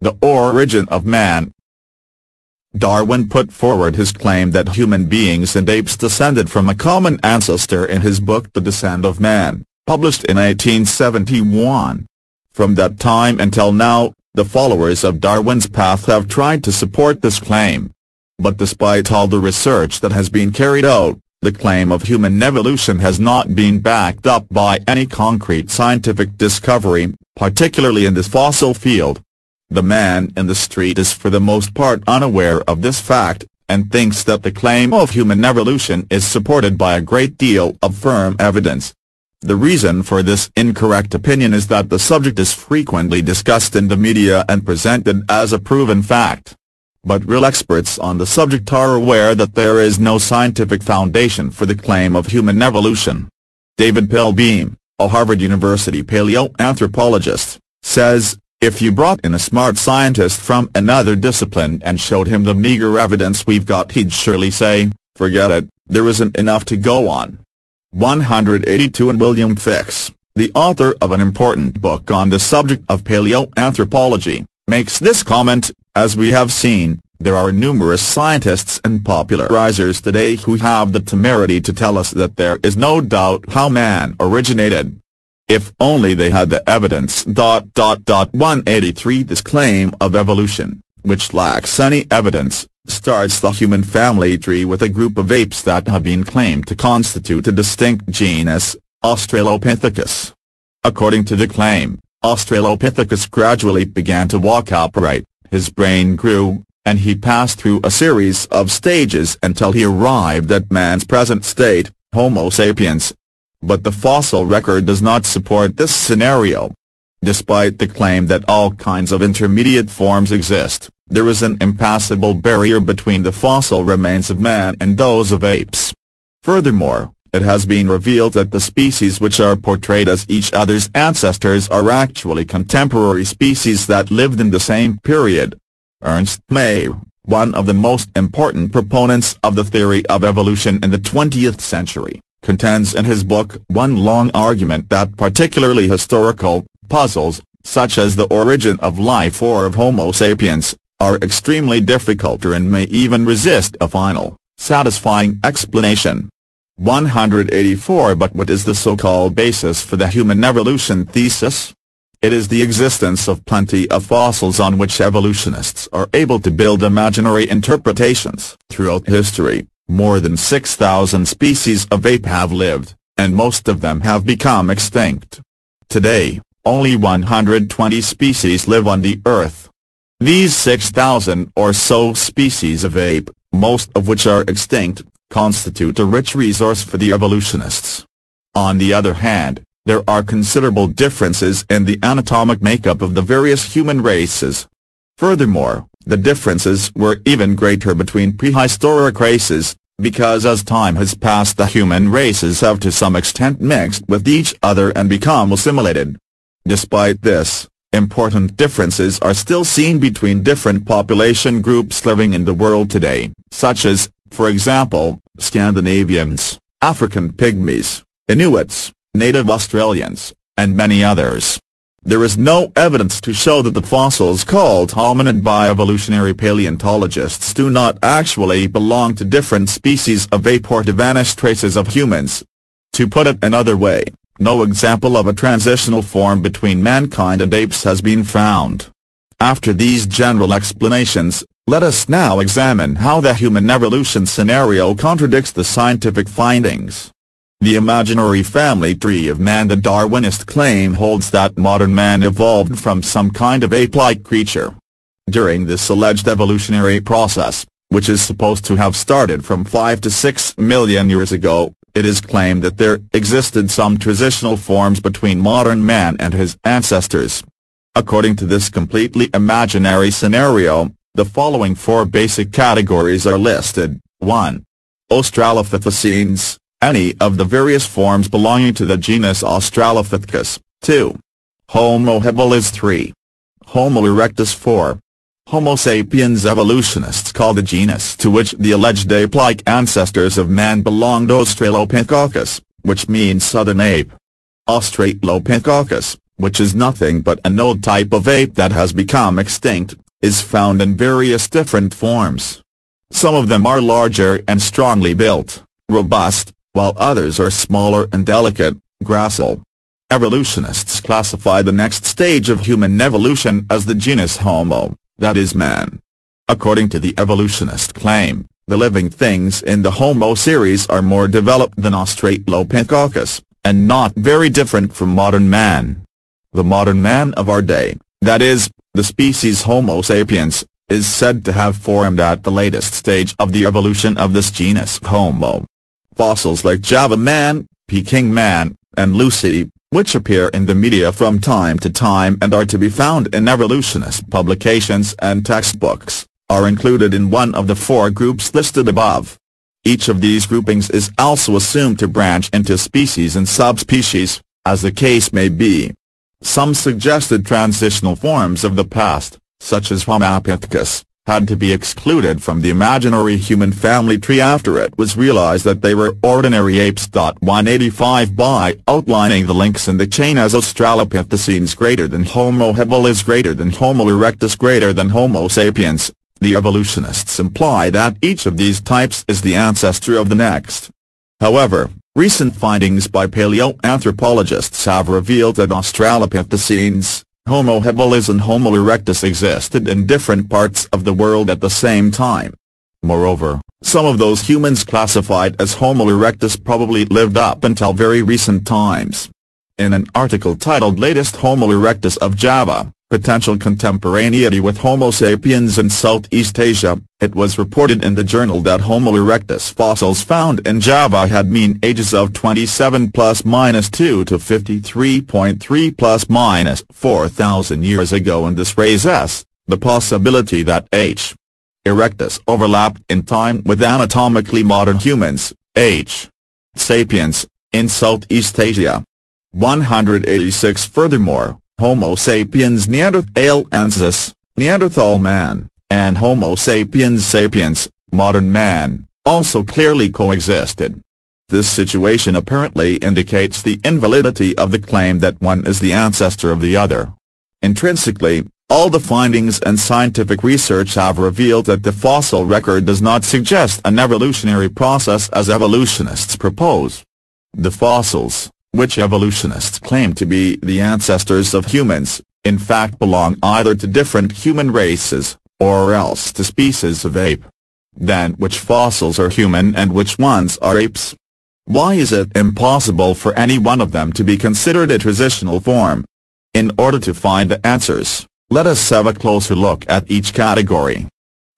The Origin of Man. Darwin put forward his claim that human beings and apes descended from a common ancestor in his book The Descent of Man, published in 1871. From that time until now, the followers of Darwin's path have tried to support this claim. But despite all the research that has been carried out, the claim of human evolution has not been backed up by any concrete scientific discovery, particularly in this fossil field. The man in the street is for the most part unaware of this fact, and thinks that the claim of human evolution is supported by a great deal of firm evidence. The reason for this incorrect opinion is that the subject is frequently discussed in the media and presented as a proven fact. But real experts on the subject are aware that there is no scientific foundation for the claim of human evolution. David Pilbeam, a Harvard University paleoanthropologist, says, if you brought in a smart scientist from another discipline and showed him the meager evidence we've got he'd surely say, forget it, there isn't enough to go on. 182 and William Fix, the author of an important book on the subject of paleoanthropology, makes this comment, as we have seen, there are numerous scientists and popularizers today who have the temerity to tell us that there is no doubt how man originated. If only they had the evidence. Dot dot dot 183 This claim of evolution, which lacks any evidence, starts the human family tree with a group of apes that have been claimed to constitute a distinct genus, Australopithecus. According to the claim, Australopithecus gradually began to walk upright, his brain grew, and he passed through a series of stages until he arrived at man's present state, Homo sapiens. But the fossil record does not support this scenario. Despite the claim that all kinds of intermediate forms exist, there is an impassable barrier between the fossil remains of man and those of apes. Furthermore, it has been revealed that the species which are portrayed as each other's ancestors are actually contemporary species that lived in the same period. Ernst Mayr, one of the most important proponents of the theory of evolution in the 20th century, contends in his book One Long Argument that particularly historical puzzles, such as the origin of life or of Homo sapiens, are extremely difficult and may even resist a final, satisfying explanation. 184 But what is the so-called basis for the human evolution thesis? It is the existence of plenty of fossils on which evolutionists are able to build imaginary interpretations. Throughout history, more than 6,000 species of ape have lived, and most of them have become extinct. Today, only 120 species live on the Earth. These 6,000 or so species of ape, most of which are extinct, constitute a rich resource for the evolutionists. On the other hand, there are considerable differences in the anatomic makeup of the various human races. Furthermore, the differences were even greater between prehistoric races, because as time has passed the human races have to some extent mixed with each other and become assimilated. Despite this, Important differences are still seen between different population groups living in the world today, such as, for example, Scandinavians, African Pygmies, Inuits, native Australians, and many others. There is no evidence to show that the fossils called hominid by evolutionary paleontologists do not actually belong to different species of ape or to vanished traces of humans. To put it another way, no example of a transitional form between mankind and apes has been found. After these general explanations, let us now examine how the human evolution scenario contradicts the scientific findings. The imaginary family tree of man The Darwinist claim holds that modern man evolved from some kind of ape-like creature. During this alleged evolutionary process, which is supposed to have started from 5 to 6 million years ago, it is claimed that there existed some transitional forms between modern man and his ancestors. According to this completely imaginary scenario, the following four basic categories are listed. 1. Australopithecines, any of the various forms belonging to the genus Australopithecus. 2. Homo habilis 3. Homo erectus 4. Homo sapiens evolutionists call the genus to which the alleged ape-like ancestors of man belonged Australopithecus, which means southern ape. Australopithecus, which is nothing but an old type of ape that has become extinct, is found in various different forms. Some of them are larger and strongly built, robust, while others are smaller and delicate, gracile. Evolutionists classify the next stage of human evolution as the genus Homo, that is man. According to the evolutionist claim, the living things in the Homo series are more developed than Australopithecus, and not very different from modern man. The modern man of our day, that is, the species Homo sapiens, is said to have formed at the latest stage of the evolution of this genus Homo. Fossils like Java man, Peking man, and Lucy, which appear in the media from time to time and are to be found in evolutionist publications and textbooks, are included in one of the four groups listed above. Each of these groupings is also assumed to branch into species and subspecies, as the case may be. Some suggested transitional forms of the past, such as Ramapithecus, had to be excluded from the imaginary human family tree after it was realized that they were ordinary apes. 185 By outlining the links in the chain as Australopithecines greater than Homo habilis greater than Homo erectus greater than Homo sapiens, the evolutionists imply that each of these types is the ancestor of the next. However, Recent findings by paleoanthropologists have revealed that Australopithecines, Homo habilis and Homo erectus existed in different parts of the world at the same time. Moreover, some of those humans classified as Homo erectus probably lived up until very recent times. In an article titled Latest Homo erectus of Java, potential contemporaneity with Homo sapiens in Southeast Asia, it was reported in the journal that Homo erectus fossils found in Java had mean ages of 27 plus minus 2 to 53.3 plus minus 4,000 years ago and this raises the possibility that H. erectus overlapped in time with anatomically modern humans, H. sapiens, in Southeast Asia. 186 Furthermore, Homo sapiens neanderthalensis, Neanderthal man, and Homo sapiens sapiens, modern man, also clearly coexisted. This situation apparently indicates the invalidity of the claim that one is the ancestor of the other. Intrinsically, all the findings and scientific research have revealed that the fossil record does not suggest an evolutionary process as evolutionists propose. The fossils, which evolutionists claim to be the ancestors of humans, in fact belong either to different human races, or else to species of ape. Then which fossils are human and which ones are apes? Why is it impossible for any one of them to be considered a transitional form? In order to find the answers, let us have a closer look at each category.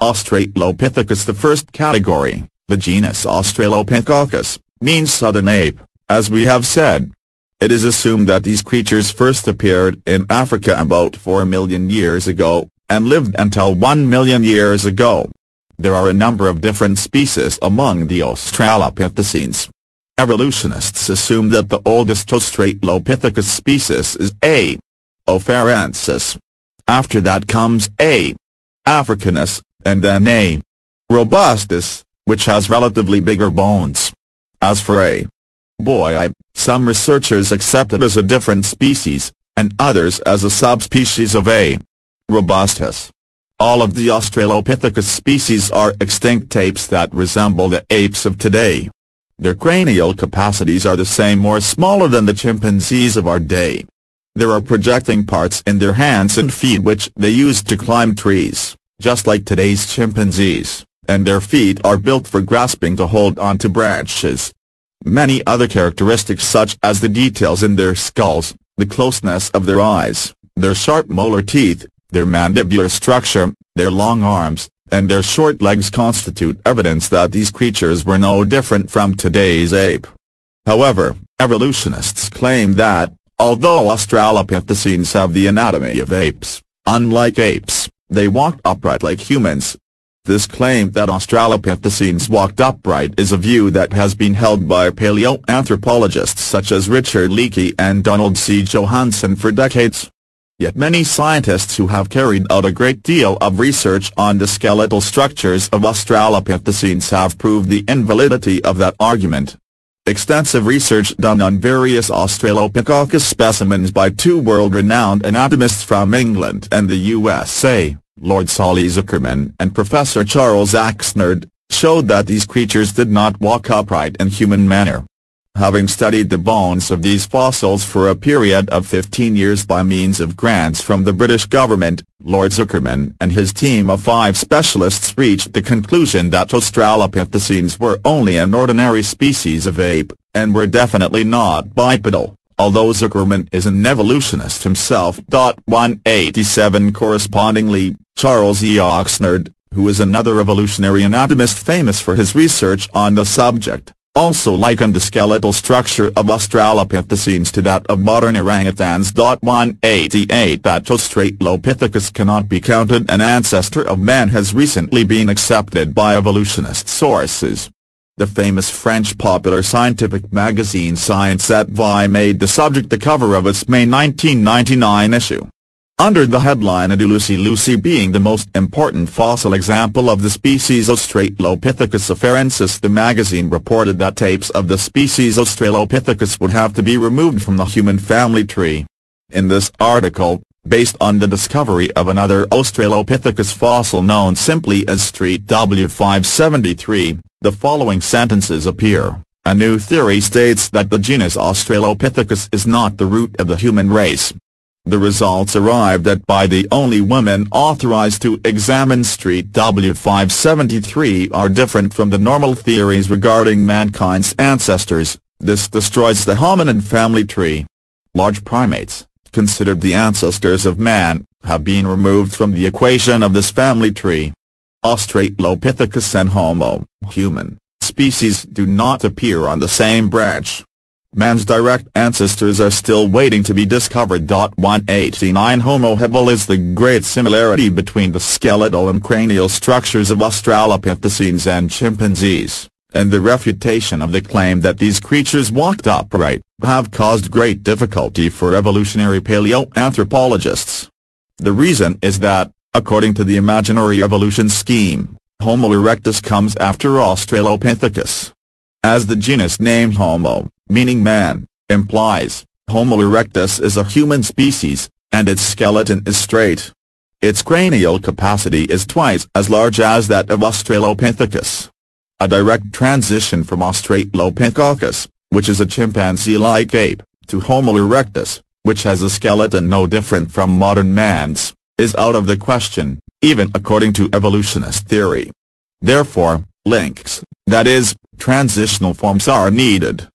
Australopithecus The first category, the genus Australopithecus, means southern ape. As we have said, it is assumed that these creatures first appeared in Africa about 4 million years ago, and lived until 1 million years ago. There are a number of different species among the Australopithecines. Evolutionists assume that the oldest Australopithecus species is A. afarensis. After that comes A. africanus, and then A. robustus, which has relatively bigger bones. As for A. boisei some researchers accept it as a different species, and others as a subspecies of A. robustus. All of the Australopithecus species are extinct apes that resemble the apes of today. Their cranial capacities are the same or smaller than the chimpanzees of our day. There are projecting parts in their hands and feet which they use to climb trees, just like today's chimpanzees, and their feet are built for grasping to hold onto branches. Many other characteristics such as the details in their skulls, the closeness of their eyes, their sharp molar teeth, their mandibular structure, their long arms, and their short legs constitute evidence that these creatures were no different from today's ape. However, evolutionists claim that, although Australopithecines have the anatomy of apes, unlike apes, they walked upright like humans, this claim that Australopithecines walked upright is a view that has been held by paleoanthropologists such as Richard Leakey and Donald C. Johanson for decades. Yet many scientists who have carried out a great deal of research on the skeletal structures of Australopithecines have proved the invalidity of that argument. extensive research done on various Australopithecus specimens by two world-renowned anatomists from England and the USA, Lord Solly Zuckerman and Professor Charles Oxnard, showed that these creatures did not walk upright in human manner. Having studied the bones of these fossils for a period of 15 years by means of grants from the British government, Lord Zuckerman and his team of five specialists reached the conclusion that Australopithecines were only an ordinary species of ape, and were definitely not bipedal, although Zuckerman is an evolutionist himself. 187 Correspondingly, Charles E. Oxnard, who is another evolutionary anatomist famous for his research on the subject, also likened the skeletal structure of Australopithecines to that of modern orangutans. 188 That Australopithecus cannot be counted an ancestor of man has recently been accepted by evolutionist sources. The famous French popular scientific magazine Science et Vie made the subject the cover of its May 1999 issue under the headline "A Lucy Lucy being the most important fossil example of the species Australopithecus afarensis the magazine reported that tapes of the species Australopithecus would have to be removed from the human family tree. In this article, based on the discovery of another Australopithecus fossil known simply as Street W573, the following sentences appear. A new theory states that the genus Australopithecus is not the root of the human race, the results arrived at by the only women authorized to examine Street W573 are different from the normal theories regarding mankind's ancestors, this destroys the hominid family tree. Large primates, considered the ancestors of man, have been removed from the equation of this family tree. Australopithecus and Homo, human, species do not appear on the same branch. Man's direct ancestors are still waiting to be discovered. 189 Homo habilis The great similarity between the skeletal and cranial structures of Australopithecines and chimpanzees, and the refutation of the claim that these creatures walked upright, have caused great difficulty for evolutionary paleoanthropologists. The reason is that, according to the imaginary evolution scheme, Homo erectus comes after Australopithecus. As the genus name Homo, meaning man, implies, Homo erectus is a human species, and its skeleton is straight. Its cranial capacity is twice as large as that of Australopithecus. A direct transition from Australopithecus, which is a chimpanzee-like ape, to Homo erectus, which has a skeleton no different from modern man's, is out of the question, even according to evolutionist theory. Therefore, links, that is, transitional forms are needed.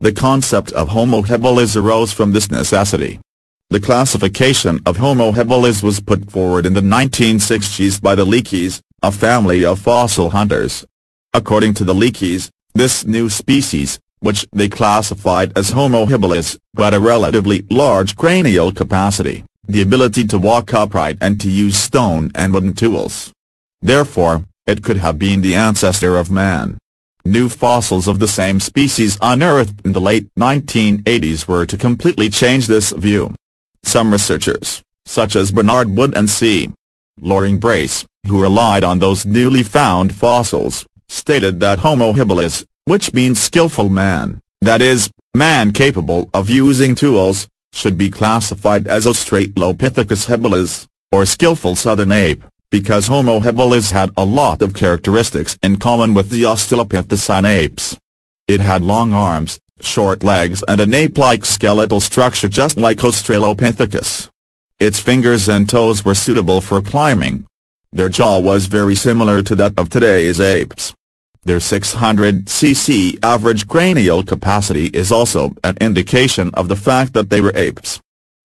The concept of Homo habilis arose from this necessity. The classification of Homo habilis was put forward in the 1960s by the Leakeys, a family of fossil hunters. According to the Leakeys, this new species, which they classified as Homo habilis, had a relatively large cranial capacity, the ability to walk upright and to use stone and wooden tools. Therefore, it could have been the ancestor of man. New fossils of the same species unearthed in the late 1980s were to completely change this view. Some researchers, such as Bernard Wood and C. Loring Brace, who relied on those newly found fossils, stated that Homo habilis, which means skillful man, that is, man capable of using tools, should be classified as Australopithecus habilis, or skillful southern ape because Homo habilis had a lot of characteristics in common with the Australopithecine apes. It had long arms, short legs and an ape-like skeletal structure just like Australopithecus. Its fingers and toes were suitable for climbing. Their jaw was very similar to that of today's apes. Their 600 cc average cranial capacity is also an indication of the fact that they were apes.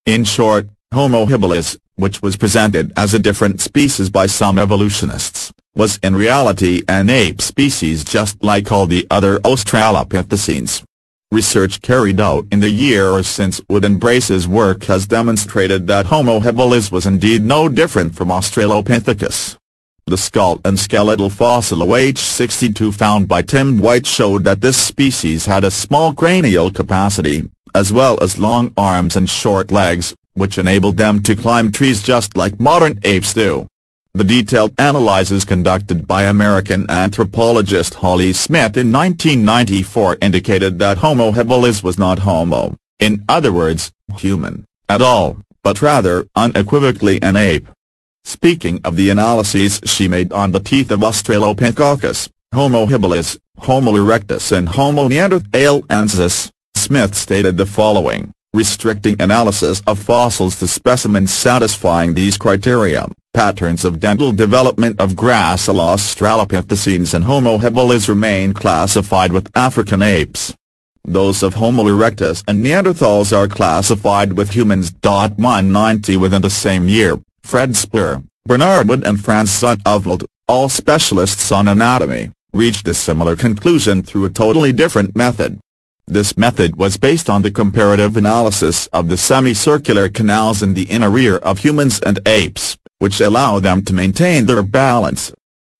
In short, Homo habilis, which was presented as a different species by some evolutionists, was in reality an ape species just like all the other Australopithecines. Research carried out in the years since and Brace's work has demonstrated that Homo habilis was indeed no different from Australopithecus. The skull and skeletal fossil OH62 found by Tim White showed that this species had a small cranial capacity, as well as long arms and short legs, which enabled them to climb trees just like modern apes do. The detailed analyses conducted by American anthropologist Holly Smith in 1994 indicated that Homo habilis was not Homo, in other words, human, at all, but rather unequivocally an ape. Speaking of the analyses she made on the teeth of Australopithecus, Homo habilis, Homo erectus and Homo neanderthalensis, Smith stated the following, restricting analysis of fossils to specimens satisfying these criteria, patterns of dental development of gracile Australopithecines and Homo habilis remain classified with African apes. Those of Homo erectus and Neanderthals are classified with humans. 190 within the same year, Fred Spoor, Bernard Wood and Frans Zonneveld, all specialists on anatomy, reached a similar conclusion through a totally different method. This method was based on the comparative analysis of the semicircular canals in the inner ear of humans and apes, which allow them to maintain their balance.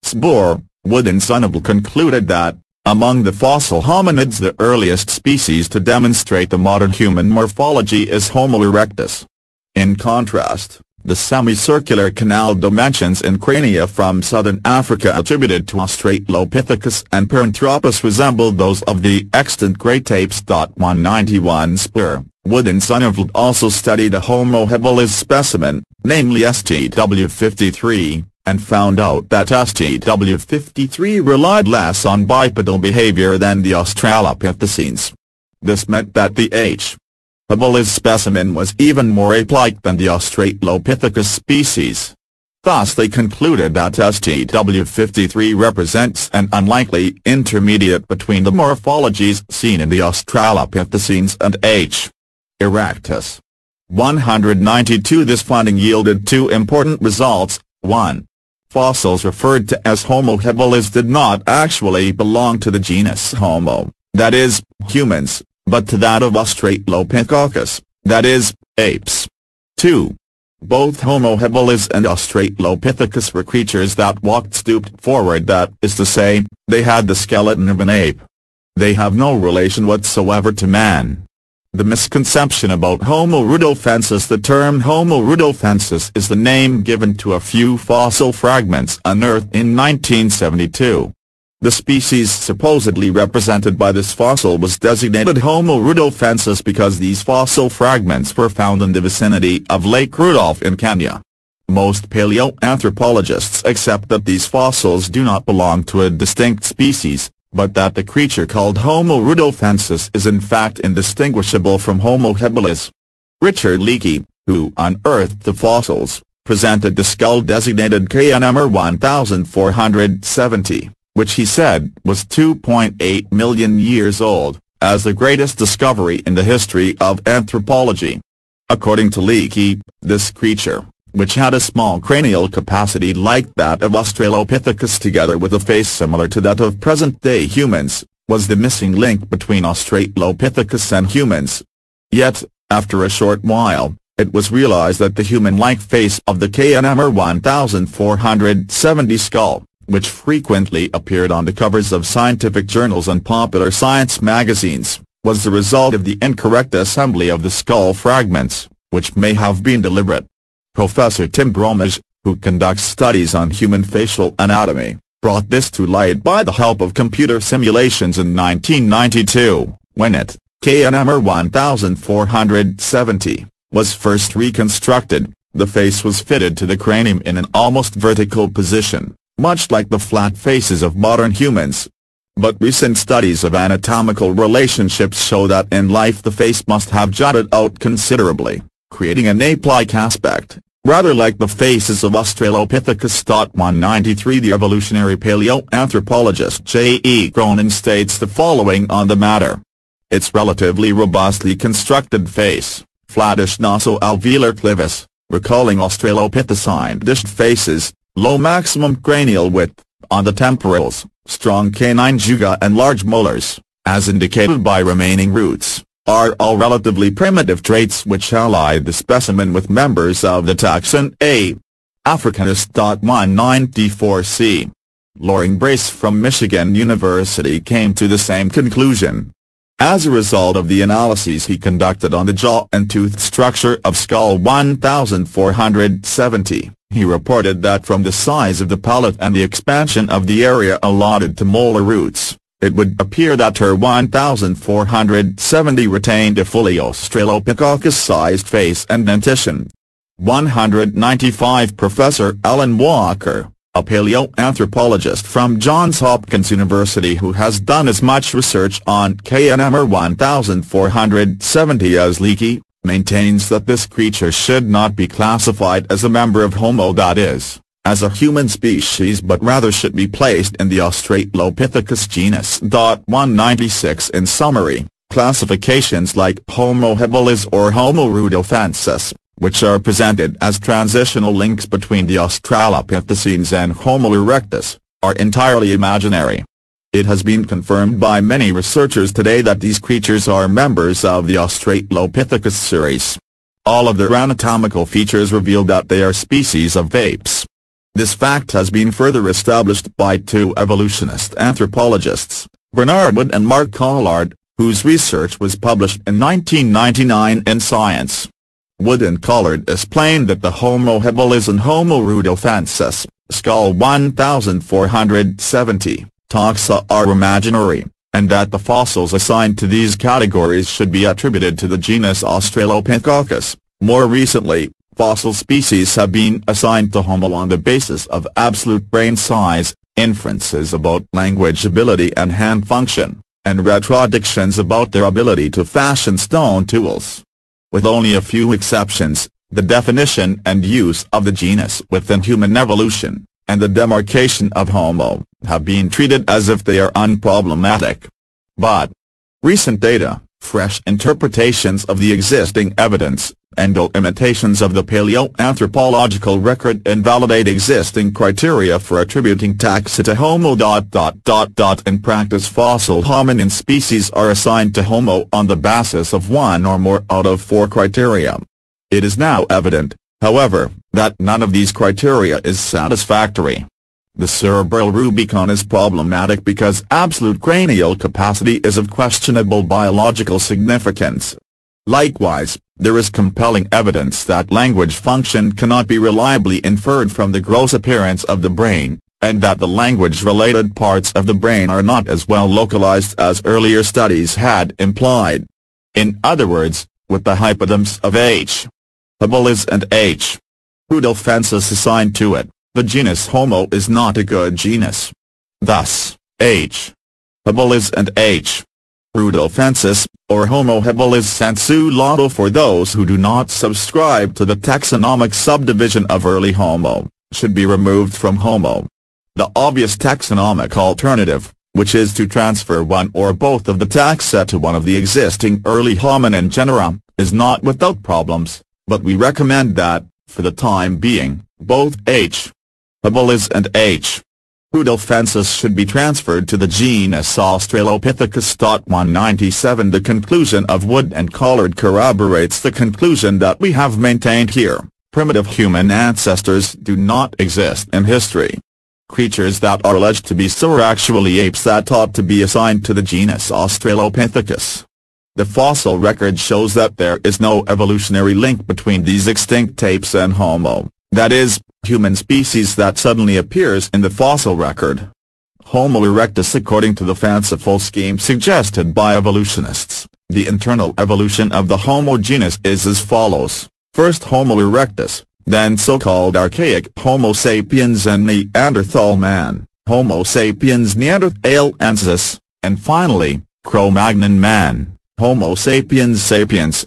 Spoor, Wood and Zonneveld concluded that, among the fossil hominids the earliest species to demonstrate the modern human morphology is Homo erectus. In contrast, the semicircular canal dimensions in crania from southern Africa attributed to Australopithecus and Paranthropus resemble those of the extant great apes. 191 Spoor, Wood and Zonneveld also studied a Homo habilis specimen, namely STW53, and found out that STW53 relied less on bipedal behavior than the Australopithecines. This meant that the H. habilis specimen was even more ape-like than the Australopithecus species. Thus they concluded that STW53 represents an unlikely intermediate between the morphologies seen in the Australopithecines and H. erectus. 192 This finding yielded two important results, 1. Fossils referred to as Homo habilis did not actually belong to the genus Homo, that is, humans, but to that of Australopithecus, that is, apes. 2. Both Homo habilis and Australopithecus were creatures that walked stooped forward that is to say, they had the skeleton of an ape. They have no relation whatsoever to man. The misconception about Homo rudolfensis The term Homo rudolfensis is the name given to a few fossil fragments unearthed in 1972. The species supposedly represented by this fossil was designated Homo rudolfensis because these fossil fragments were found in the vicinity of Lake Rudolph in Kenya. Most paleoanthropologists accept that these fossils do not belong to a distinct species, but that the creature called Homo rudolfensis is in fact indistinguishable from Homo habilis. Richard Leakey, who unearthed the fossils, presented the skull designated KNMR 1470, which he said was 2.8 million years old, as the greatest discovery in the history of anthropology. According to Leakey, this creature, which had a small cranial capacity like that of Australopithecus together with a face similar to that of present-day humans, was the missing link between Australopithecus and humans. Yet, after a short while, it was realized that the human-like face of the KNMR 1470 skull, which frequently appeared on the covers of scientific journals and popular science magazines, was the result of the incorrect assembly of the skull fragments, which may have been deliberate. Professor Tim Bromage, who conducts studies on human facial anatomy, brought this to light by the help of computer simulations in 1992, when it, KNMR 1470, was first reconstructed, the face was fitted to the cranium in an almost vertical position, much like the flat faces of modern humans. But recent studies of anatomical relationships show that in life the face must have jutted out considerably, creating an ape-like aspect, rather like the faces of Australopithecus. 193 The evolutionary paleoanthropologist J. E. Cronin states the following on the matter. Its relatively robustly constructed face, flattish naso-alveolar clivus, recalling Australopithecine dished faces, low maximum cranial width, on the temporals, strong canine juga and large molars, as indicated by remaining roots are all relatively primitive traits which ally the specimen with members of the taxon A. Africanus. 194c. Loring Brace from Michigan University came to the same conclusion. As a result of the analyses he conducted on the jaw and tooth structure of skull 1470, he reported that from the size of the palate and the expansion of the area allotted to molar roots, it would appear that her 1470 retained a fully Australopithecus-sized face and dentition. 195 Professor Alan Walker a paleoanthropologist from Johns Hopkins University who has done as much research on KNMR 1470 as Leakey, maintains that this creature should not be classified as a member of Homo that is, as a human species but rather should be placed in the Australopithecus genus. 196 In summary, classifications like Homo habilis or Homo rudolfensis which are presented as transitional links between the Australopithecines and Homo erectus, are entirely imaginary. It has been confirmed by many researchers today that these creatures are members of the Australopithecus series. All of their anatomical features reveal that they are species of apes. This fact has been further established by two evolutionist anthropologists, Bernard Wood and Mark Collard, whose research was published in 1999 in Science. Wood and Collard explained that the Homo habilis and Homo rudolfensis, skull 1470, taxa are imaginary, and that the fossils assigned to these categories should be attributed to the genus Australopithecus. More recently, fossil species have been assigned to Homo on the basis of absolute brain size, inferences about language ability and hand function, and retrodictions about their ability to fashion stone tools. With only a few exceptions, the definition and use of the genus within human evolution, and the demarcation of Homo, have been treated as if they are unproblematic. But, recent data, fresh interpretations of the existing evidence, and imitations of the paleoanthropological record invalidate existing criteria for attributing taxa to Homo. In practice fossil hominin species are assigned to Homo on the basis of one or more out of four criteria. It is now evident, however, that none of these criteria is satisfactory. The cerebral Rubicon is problematic because absolute cranial capacity is of questionable biological significance. Likewise, there is compelling evidence that language function cannot be reliably inferred from the gross appearance of the brain, and that the language-related parts of the brain are not as well localized as earlier studies had implied. In other words, with the hypodigms of H. habilis and H. rudolfensis assigned to it, the genus Homo is not a good genus. Thus, H. habilis and H. rudolfensis, or Homo habilis sensu lato for those who do not subscribe to the taxonomic subdivision of early Homo, should be removed from Homo. The obvious taxonomic alternative, which is to transfer one or both of the taxa to one of the existing early hominin genera, is not without problems, but we recommend that, for the time being, both H. and H. rudolfensis should be transferred to the genus Australopithecus. 197 The conclusion of Wood and Collard corroborates the conclusion that we have maintained here, primitive human ancestors do not exist in history. Creatures that are alleged to be so are actually apes that ought to be assigned to the genus Australopithecus. The fossil record shows that there is no evolutionary link between these extinct apes and Homo, that is, human species that suddenly appears in the fossil record. Homo erectus according to the fanciful scheme suggested by evolutionists, the internal evolution of the Homo genus is as follows, first Homo erectus, then so-called archaic Homo sapiens and Neanderthal man, Homo sapiens neanderthalensis, and finally, Cro-Magnon man, Homo sapiens sapiens.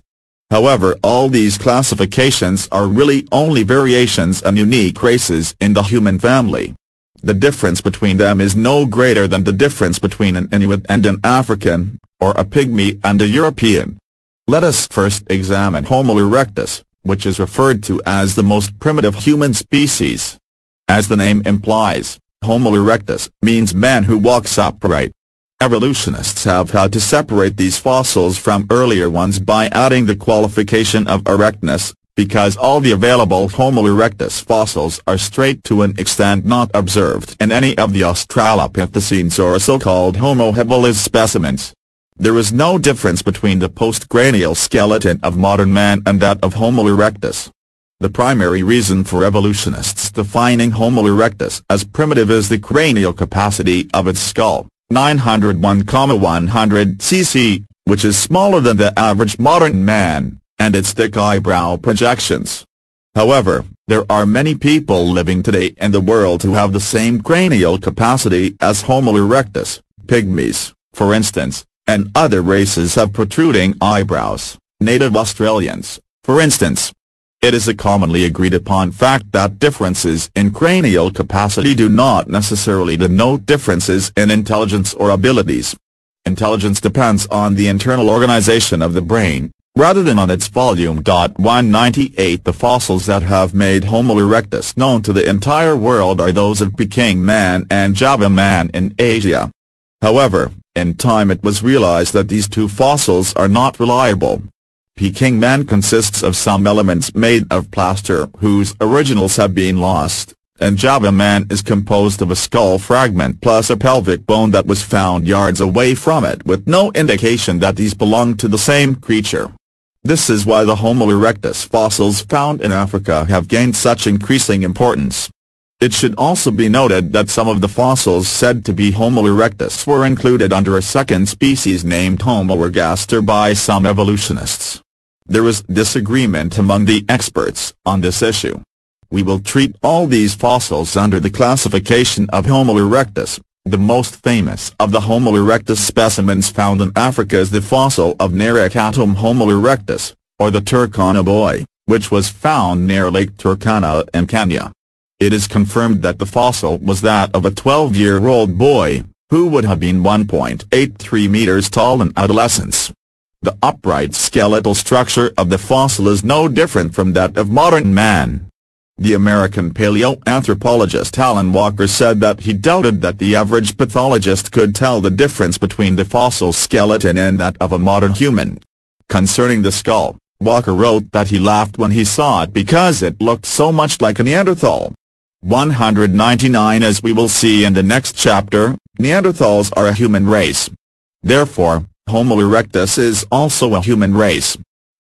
However all these classifications are really only variations and unique races in the human family. The difference between them is no greater than the difference between an Inuit and an African, or a Pygmy and a European. Let us first examine Homo erectus, which is referred to as the most primitive human species. As the name implies, Homo erectus means man who walks upright. Evolutionists have had to separate these fossils from earlier ones by adding the qualification of erectness, because all the available Homo erectus fossils are straight to an extent not observed in any of the Australopithecines or so-called Homo habilis specimens. There is no difference between the postcranial skeleton of modern man and that of Homo erectus. The primary reason for evolutionists defining Homo erectus as primitive is the cranial capacity of its skull, 901,100 cc, which is smaller than the average modern man, and its thick eyebrow projections. However, there are many people living today in the world who have the same cranial capacity as Homo erectus, pygmies, for instance, and other races have protruding eyebrows, native Australians, for instance. It is a commonly agreed upon fact that differences in cranial capacity do not necessarily denote differences in intelligence or abilities. Intelligence depends on the internal organization of the brain, rather than on its volume. 198 The fossils that have made Homo erectus known to the entire world are those of Peking man and Java man in Asia. However, in time it was realized that these two fossils are not reliable. Peking man consists of some elements made of plaster whose originals have been lost, and Java man is composed of a skull fragment plus a pelvic bone that was found yards away from it with no indication that these belong to the same creature. This is why the Homo erectus fossils found in Africa have gained such increasing importance. It should also be noted that some of the fossils said to be Homo erectus were included under a second species named Homo ergaster by some evolutionists. There is disagreement among the experts on this issue. We will treat all these fossils under the classification of Homo erectus. The most famous of the Homo erectus specimens found in Africa is the fossil of Nariokotome Homo erectus, or the Turkana boy, which was found near Lake Turkana in Kenya. It is confirmed that the fossil was that of a 12-year-old boy, who would have been 1.83 meters tall in adolescence. The upright skeletal structure of the fossil is no different from that of modern man. The American paleoanthropologist Alan Walker said that he doubted that the average pathologist could tell the difference between the fossil skeleton and that of a modern human. Concerning the skull, Walker wrote that he laughed when he saw it because it looked so much like a Neanderthal. 199 As we will see in the next chapter, Neanderthals are a human race. Therefore, Homo erectus is also a human race.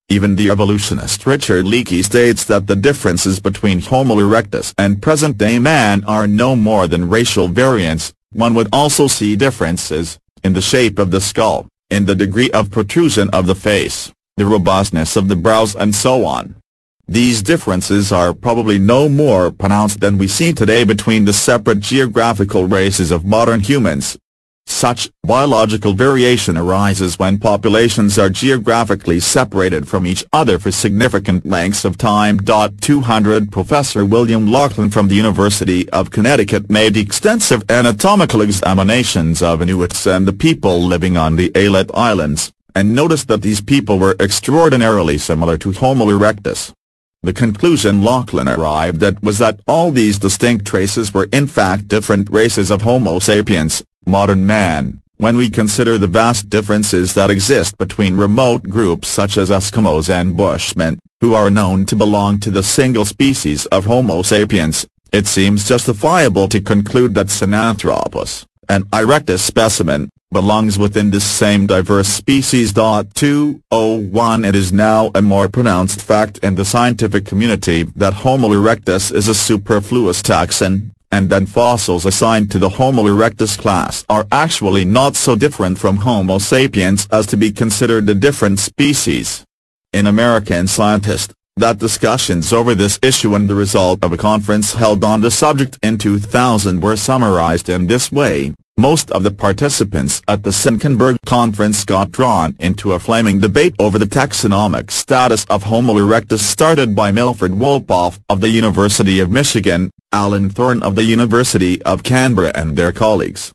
Even the evolutionist Richard Leakey states that the differences between Homo erectus and present-day man are no more than racial variants, one would also see differences, in the shape of the skull, in the degree of protrusion of the face, the robustness of the brows and so on. These differences are probably no more pronounced than we see today between the separate geographical races of modern humans, such biological variation arises when populations are geographically separated from each other for significant lengths of time. 200 Professor William Laughlin from the University of Connecticut made extensive anatomical examinations of Inuits and the people living on the Aleutian Islands, and noticed that these people were extraordinarily similar to Homo erectus. The conclusion Laughlin arrived at was that all these distinct traces were in fact different races of Homo sapiens, modern man, when we consider the vast differences that exist between remote groups such as Eskimos and Bushmen, who are known to belong to the single species of Homo sapiens, it seems justifiable to conclude that Sinanthropus, an erectus specimen, belongs within this same diverse species. 201 It is now a more pronounced fact in the scientific community that Homo erectus is a superfluous taxon, and then fossils assigned to the Homo erectus class are actually not so different from Homo sapiens as to be considered a different species. In American Scientist, that discussions over this issue and the result of a conference held on the subject in 2000 were summarized in this way. Most of the participants at the Senckenberg conference got drawn into a flaming debate over the taxonomic status of Homo erectus started by Milford Wolpoff of the University of Michigan, Alan Thorne of the University of Canberra and their colleagues.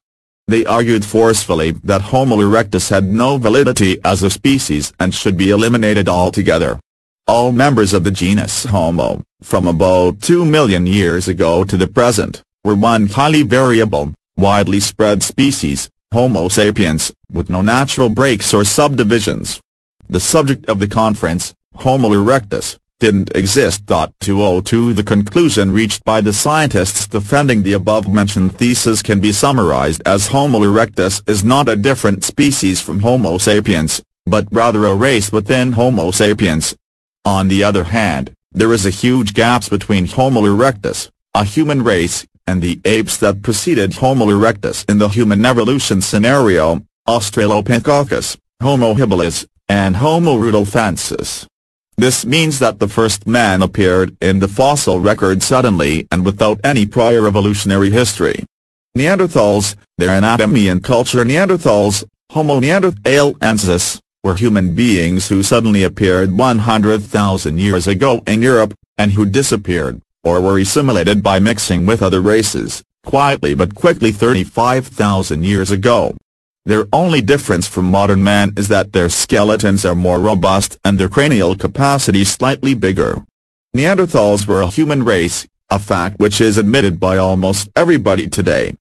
They argued forcefully that Homo erectus had no validity as a species and should be eliminated altogether. All members of the genus Homo, from about 2 million years ago to the present, were one highly variable, widely spread species, Homo sapiens, with no natural breaks or subdivisions. The subject of the conference, Homo erectus, didn't exist. 202 The conclusion reached by the scientists defending the above-mentioned thesis can be summarized as Homo erectus is not a different species from Homo sapiens, but rather a race within Homo sapiens. On the other hand, there is a huge gap between Homo erectus, a human race, and the apes that preceded Homo erectus in the human evolution scenario, Australopithecus, Homo habilis, and Homo rudolfensis. This means that the first man appeared in the fossil record suddenly and without any prior evolutionary history. Neanderthals, their anatomy and culture Neanderthals, Homo neanderthalensis, were human beings who suddenly appeared 100,000 years ago in Europe, and who disappeared, or were assimilated by mixing with other races, quietly but quickly 35,000 years ago. Their only difference from modern man is that their skeletons are more robust and their cranial capacity slightly bigger. Neanderthals were a human race, a fact which is admitted by almost everybody today.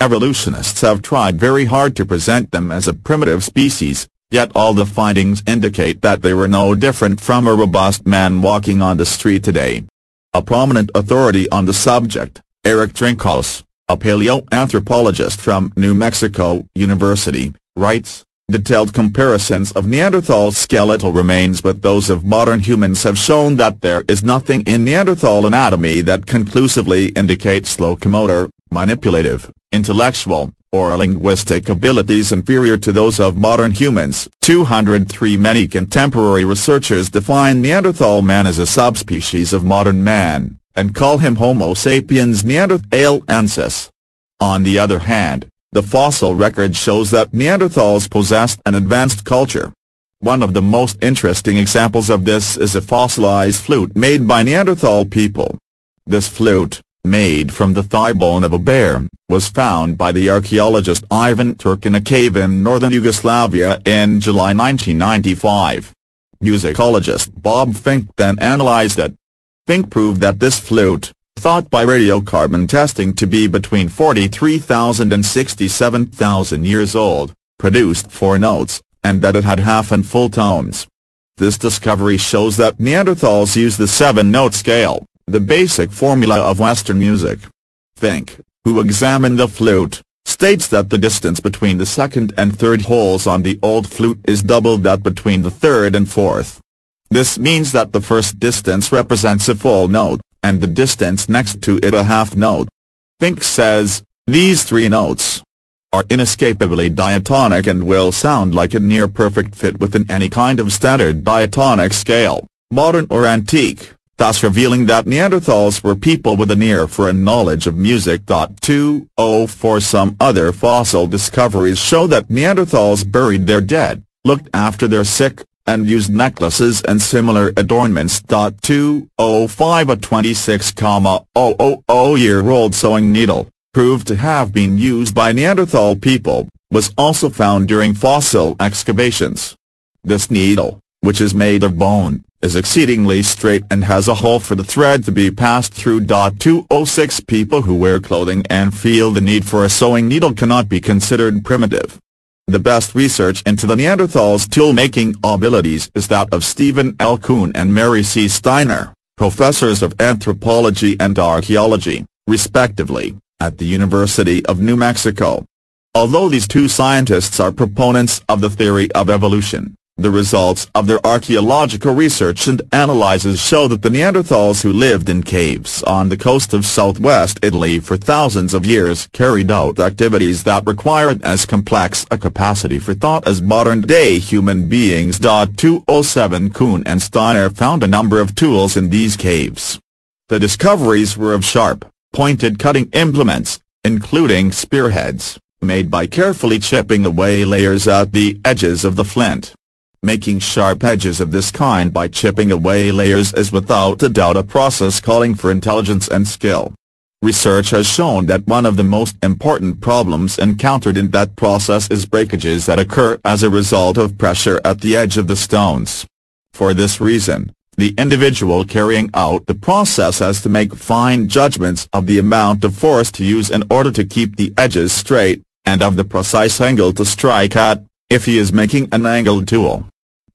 Evolutionists have tried very hard to present them as a primitive species, yet all the findings indicate that they were no different from a robust man walking on the street today. A prominent authority on the subject, Eric Trinkaus, a paleoanthropologist from New Mexico University, writes, Detailed comparisons of Neanderthal skeletal remains with those of modern humans have shown that there is nothing in Neanderthal anatomy that conclusively indicates locomotor, manipulative, intellectual, or linguistic abilities inferior to those of modern humans. 203 Many contemporary researchers define Neanderthal man as a subspecies of modern man and call him Homo sapiens neanderthalensis. On the other hand, the fossil record shows that Neanderthals possessed an advanced culture. One of the most interesting examples of this is a fossilized flute made by Neanderthal people. This flute, made from the thigh bone of a bear, was found by the archaeologist Ivan Turk in a cave in northern Yugoslavia in July 1995. Musicologist Bob Fink then analyzed it, Fink proved that this flute, thought by radiocarbon testing to be between 43,000 and 67,000 years old, produced four notes, and that it had half and full tones. This discovery shows that Neanderthals used the seven-note scale, the basic formula of Western music. Fink, who examined the flute, states that the distance between the second and third holes on the old flute is double that between the third and fourth. This means that the first distance represents a full note, and the distance next to it a half note. Fink says, these three notes are inescapably diatonic and will sound like a near-perfect fit within any kind of standard diatonic scale, modern or antique, thus revealing that Neanderthals were people with an ear for a knowledge of music. 204 Some other fossil discoveries show that Neanderthals buried their dead, looked after their sick, and used necklaces and similar adornments. 205 A 26,000-year-old sewing needle, proved to have been used by Neanderthal people, was also found during fossil excavations. This needle, which is made of bone, is exceedingly straight and has a hole for the thread to be passed through. 206 People who wear clothing and feel the need for a sewing needle cannot be considered primitive. The best research into the Neanderthals' tool-making abilities is that of Stephen L. Kuhn and Mary C. Stiner, professors of anthropology and archaeology, respectively, at the University of New Mexico. Although these two scientists are proponents of the theory of evolution, the results of their archaeological research and analyses show that the Neanderthals who lived in caves on the coast of southwest Italy for thousands of years carried out activities that required as complex a capacity for thought as modern-day human beings. 207 Kuhn and Stiner found a number of tools in these caves. The discoveries were of sharp, pointed cutting implements, including spearheads, made by carefully chipping away layers at the edges of the flint. Making sharp edges of this kind by chipping away layers is without a doubt a process calling for intelligence and skill. Research has shown that one of the most important problems encountered in that process is breakages that occur as a result of pressure at the edge of the stones. For this reason, the individual carrying out the process has to make fine judgments of the amount of force to use in order to keep the edges straight, and of the precise angle to strike at, if he is making an angled tool.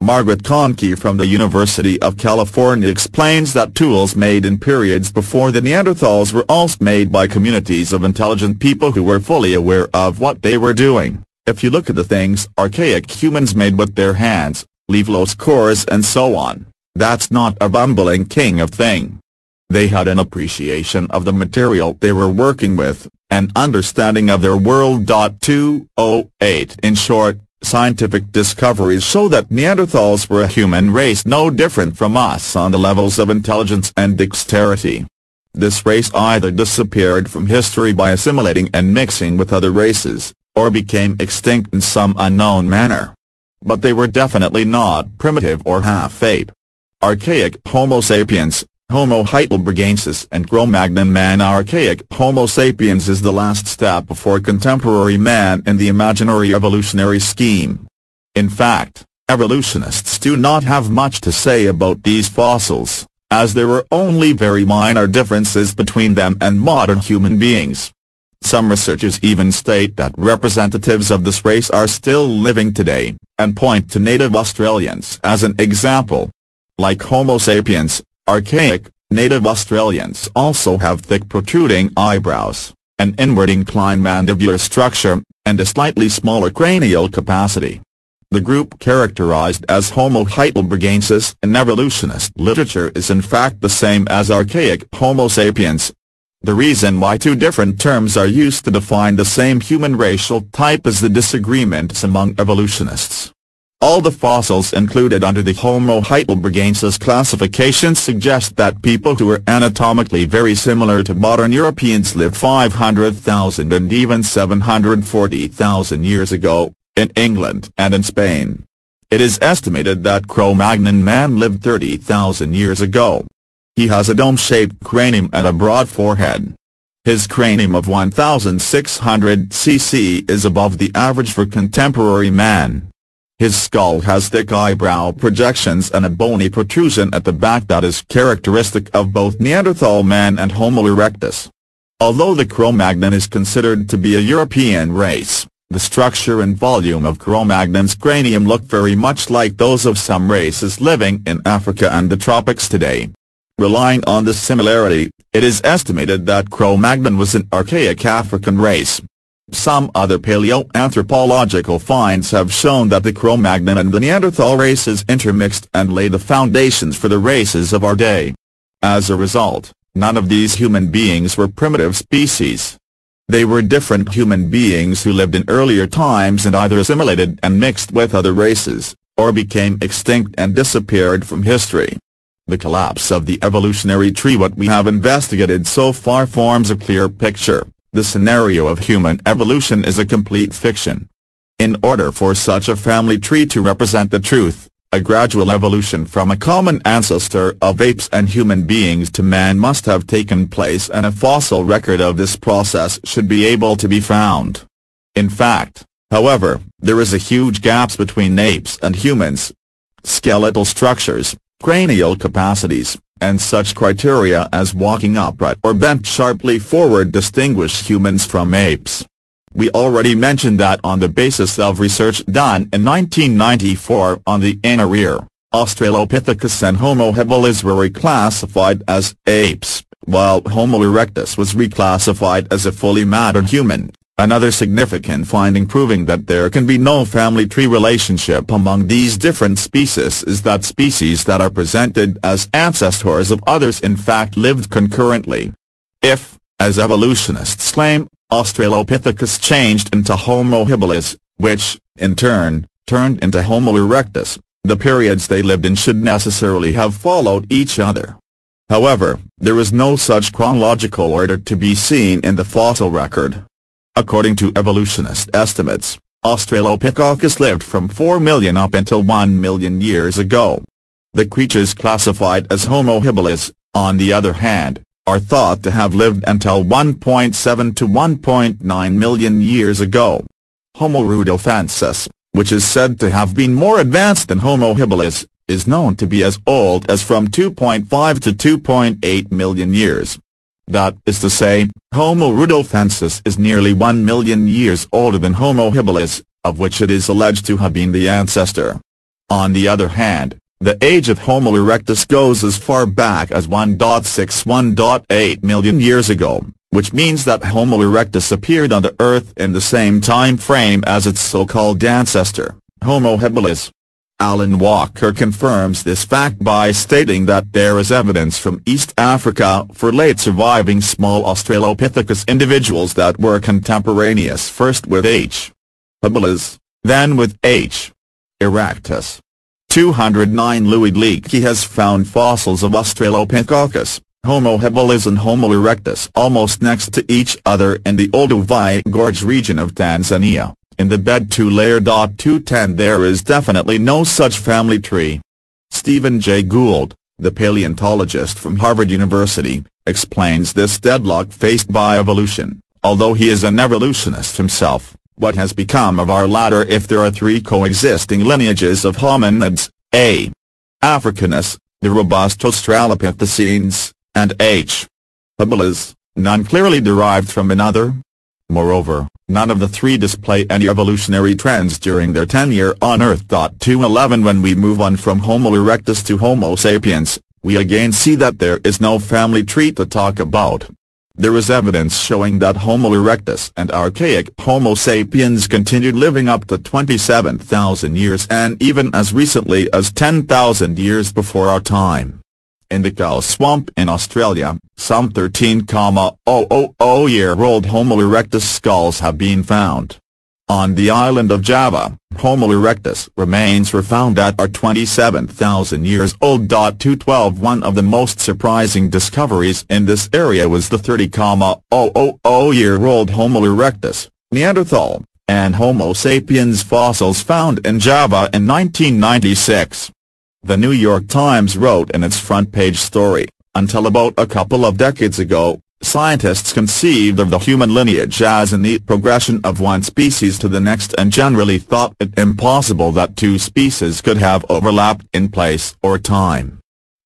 Margaret Conkey from the University of California explains that tools made in periods before the Neanderthals were also made by communities of intelligent people who were fully aware of what they were doing. If you look at the things archaic humans made with their hands, Levallois cores and so on, that's not a bumbling king of thing. They had an appreciation of the material they were working with, an understanding of their world. 208 In short, Scientific discoveries show that Neanderthals were a human race no different from us on the levels of intelligence and dexterity. This race either disappeared from history by assimilating and mixing with other races, or became extinct in some unknown manner. But they were definitely not primitive or half-ape. Archaic Homo sapiens, Homo heidelbergensis and Cro-Magnon man Archaic Homo sapiens is the last step before contemporary man in the imaginary evolutionary scheme. In fact, evolutionists do not have much to say about these fossils, as there were only very minor differences between them and modern human beings. Some researchers even state that representatives of this race are still living today, and point to native Australians as an example. Like Homo sapiens, Archaic, native Australians also have thick protruding eyebrows, an inward inclined mandibular structure, and a slightly smaller cranial capacity. The group characterized as Homo heidelbergensis in evolutionist literature is in fact the same as archaic Homo sapiens. The reason why two different terms are used to define the same human racial type is the disagreements among evolutionists. All the fossils included under the Homo heidelbergensis classification suggest that people who were anatomically very similar to modern Europeans lived 500,000 and even 740,000 years ago, in England and in Spain. It is estimated that Cro-Magnon man lived 30,000 years ago. He has a dome-shaped cranium and a broad forehead. His cranium of 1,600 cc is above the average for contemporary man. His skull has thick eyebrow projections and a bony protrusion at the back that is characteristic of both Neanderthal man and Homo erectus. Although the Cro-Magnon is considered to be a European race, the structure and volume of Cro-Magnon's cranium look very much like those of some races living in Africa and the tropics today. Relying on this similarity, it is estimated that Cro-Magnon was an archaic African race, some other paleoanthropological finds have shown that the Cro-Magnon and the Neanderthal races intermixed and laid the foundations for the races of our day. As a result, none of these human beings were primitive species. They were different human beings who lived in earlier times and either assimilated and mixed with other races, or became extinct and disappeared from history. The collapse of the evolutionary tree what we have investigated so far forms a clear picture the scenario of human evolution is a complete fiction. In order for such a family tree to represent the truth, a gradual evolution from a common ancestor of apes and human beings to man must have taken place and a fossil record of this process should be able to be found. In fact, however, there is a huge gap between apes and humans. Skeletal structures, cranial capacities, and such criteria as walking upright or bent sharply forward distinguish humans from apes. We already mentioned that on the basis of research done in 1994 on the inner ear, Australopithecus and Homo habilis were reclassified as apes, while Homo erectus was reclassified as a fully modern human. Another significant finding proving that there can be no family tree relationship among these different species is that species that are presented as ancestors of others in fact lived concurrently. If, as evolutionists claim, Australopithecus changed into Homo habilis, which, in turn, turned into Homo erectus, the periods they lived in should necessarily have followed each other. However, there is no such chronological order to be seen in the fossil record. According to evolutionist estimates, Australopithecus lived from 4 million up until 1 million years ago. The creatures classified as Homo habilis, on the other hand, are thought to have lived until 1.7 to 1.9 million years ago. Homo rudolfensis, which is said to have been more advanced than Homo habilis, is known to be as old as from 2.5 to 2.8 million years. That is to say, Homo rudolfensis is nearly 1 million years older than Homo habilis, of which it is alleged to have been the ancestor. On the other hand, the age of Homo erectus goes as far back as 1.6-1.8 million years ago, which means that Homo erectus appeared on the Earth in the same time frame as its so-called ancestor, Homo habilis. Alan Walker confirms this fact by stating that there is evidence from East Africa for late surviving small Australopithecus individuals that were contemporaneous first with H. habilis, then with H. erectus. 209 Louis Leakey has found fossils of Australopithecus, Homo habilis and Homo erectus almost next to each other in the Olduvai Gorge region of Tanzania. In the bed 2-layer. 210 there is definitely no such family tree. Stephen Jay Gould, the paleontologist from Harvard University, explains this deadlock faced by evolution, although he is an evolutionist himself. What has become of our ladder if there are three coexisting lineages of hominids, A. Africanus, the robust Australopithecines, and H. habilis, none clearly derived from another? Moreover, none of the three display any evolutionary trends during their tenure on Earth. 211 When we move on from Homo erectus to Homo sapiens, we again see that there is no family tree to talk about. There is evidence showing that Homo erectus and archaic Homo sapiens continued living up to 27,000 years and even as recently as 10,000 years before our time. In the Kow Swamp in Australia, some 13,000-year-old Homo erectus skulls have been found. On the island of Java, Homo erectus remains were found that are 27,000 years old. 212 One of the most surprising discoveries in this area was the 30,000-year-old Homo erectus, Neanderthal, and Homo sapiens fossils found in Java in 1996. The New York Times wrote in its front-page story, until about a couple of decades ago, Scientists conceived of the human lineage as a neat progression of one species to the next and generally thought it impossible that two species could have overlapped in place or time.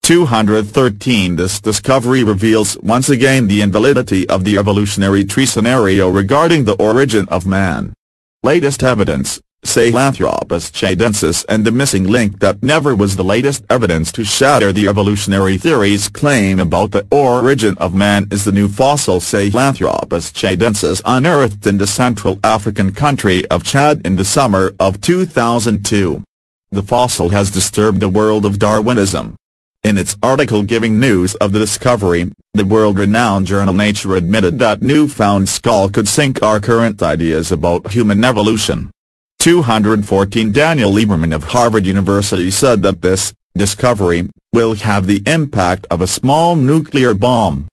213 This discovery reveals once again the invalidity of the evolutionary tree scenario regarding the origin of man. Latest evidence, Sahelanthropus tchadensis and the missing link that never was the latest evidence to shatter the evolutionary theory's claim about the origin of man is the new fossil Sahelanthropus tchadensis unearthed in the Central African country of Chad in the summer of 2002. The fossil has disturbed the world of Darwinism. In its article giving news of the discovery, the world-renowned journal Nature admitted that newfound skull could sink our current ideas about human evolution. 214 Daniel Lieberman of Harvard University said that this discovery will have the impact of a small nuclear bomb.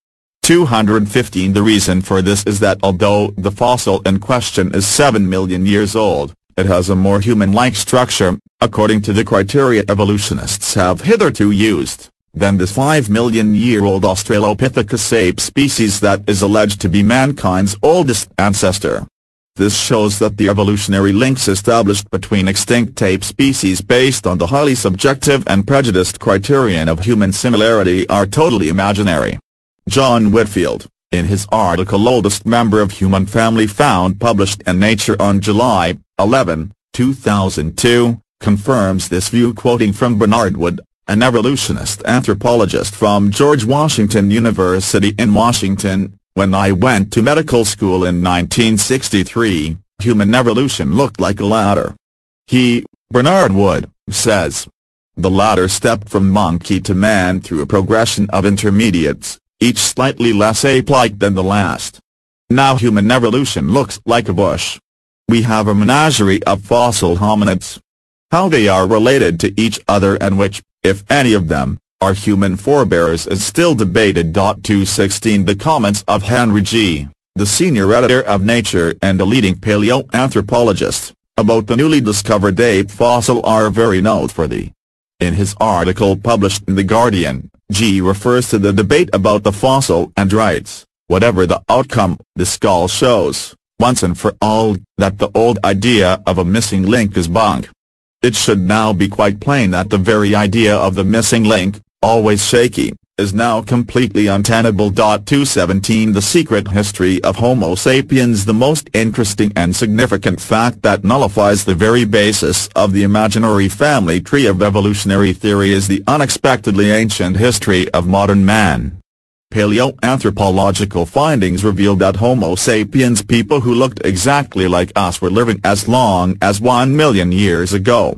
215 The reason for this is that although the fossil in question is 7 million years old, it has a more human-like structure, according to the criteria evolutionists have hitherto used, than the 5 million-year-old Australopithecus ape species that is alleged to be mankind's oldest ancestor. This shows that the evolutionary links established between extinct ape species based on the highly subjective and prejudiced criterion of human similarity are totally imaginary. John Whitfield, in his article Oldest Member of Human Family Found published in Nature on July 11, 2002, confirms this view quoting from Bernard Wood, an evolutionist anthropologist from George Washington University in Washington, when I went to medical school in 1963, human evolution looked like a ladder. He, Bernard Wood, says. The ladder stepped from monkey to man through a progression of intermediates, each slightly less ape-like than the last. Now human evolution looks like a bush. We have a menagerie of fossil hominids. How they are related to each other and which, if any of them, are human forebears is still debated. 216 The comments of Henry Gee, the senior editor of Nature and a leading paleoanthropologist, about the newly discovered ape fossil are very noteworthy. In his article published in The Guardian, Gee refers to the debate about the fossil and writes, whatever the outcome, the skull shows, once and for all, that the old idea of a missing link is bunk. It should now be quite plain that the very idea of the missing link, always shaky, is now completely untenable. 217 The secret history of Homo sapiens The most interesting and significant fact that nullifies the very basis of the imaginary family tree of evolutionary theory is the unexpectedly ancient history of modern man. Paleoanthropological findings revealed that Homo sapiens people who looked exactly like us were living as long as one million years ago.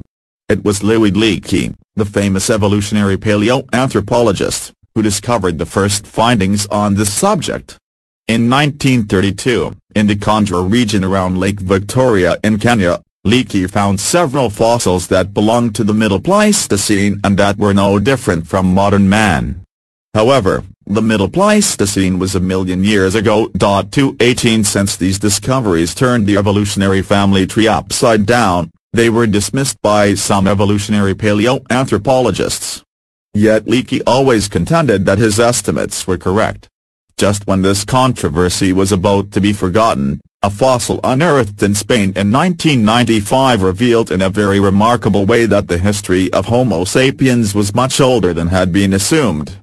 It was Louis Leakey, the famous evolutionary paleoanthropologist, who discovered the first findings on this subject. In 1932, in the Kanjera region around Lake Victoria in Kenya, Leakey found several fossils that belonged to the Middle Pleistocene and that were no different from modern man. However, the Middle Pleistocene was a million years ago. 218 Since these discoveries turned the evolutionary family tree upside down, they were dismissed by some evolutionary paleoanthropologists. Yet Leakey always contended that his estimates were correct. Just when this controversy was about to be forgotten, a fossil unearthed in Spain in 1995 revealed in a very remarkable way that the history of Homo sapiens was much older than had been assumed.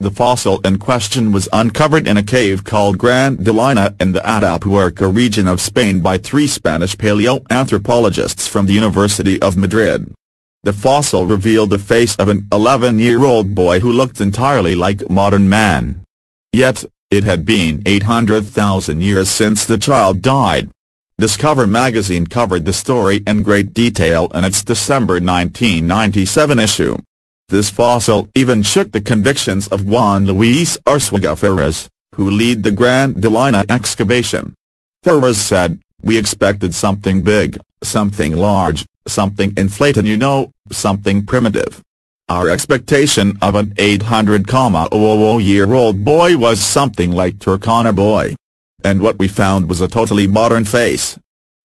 The fossil in question was uncovered in a cave called Gran Dolina in the Atapuerca region of Spain by three Spanish paleoanthropologists from the University of Madrid. The fossil revealed the face of an 11-year-old boy who looked entirely like modern man. Yet, it had been 800,000 years since the child died. Discover magazine covered the story in great detail in its December 1997 issue. This fossil even shook the convictions of Juan Luis Arsuaga Ferreras, who lead the Gran Dolina excavation. Ferreras said, we expected something big, something large, something inflated you know, something primitive. Our expectation of an 800-year-old boy was something like Turkana boy. And what we found was a totally modern face.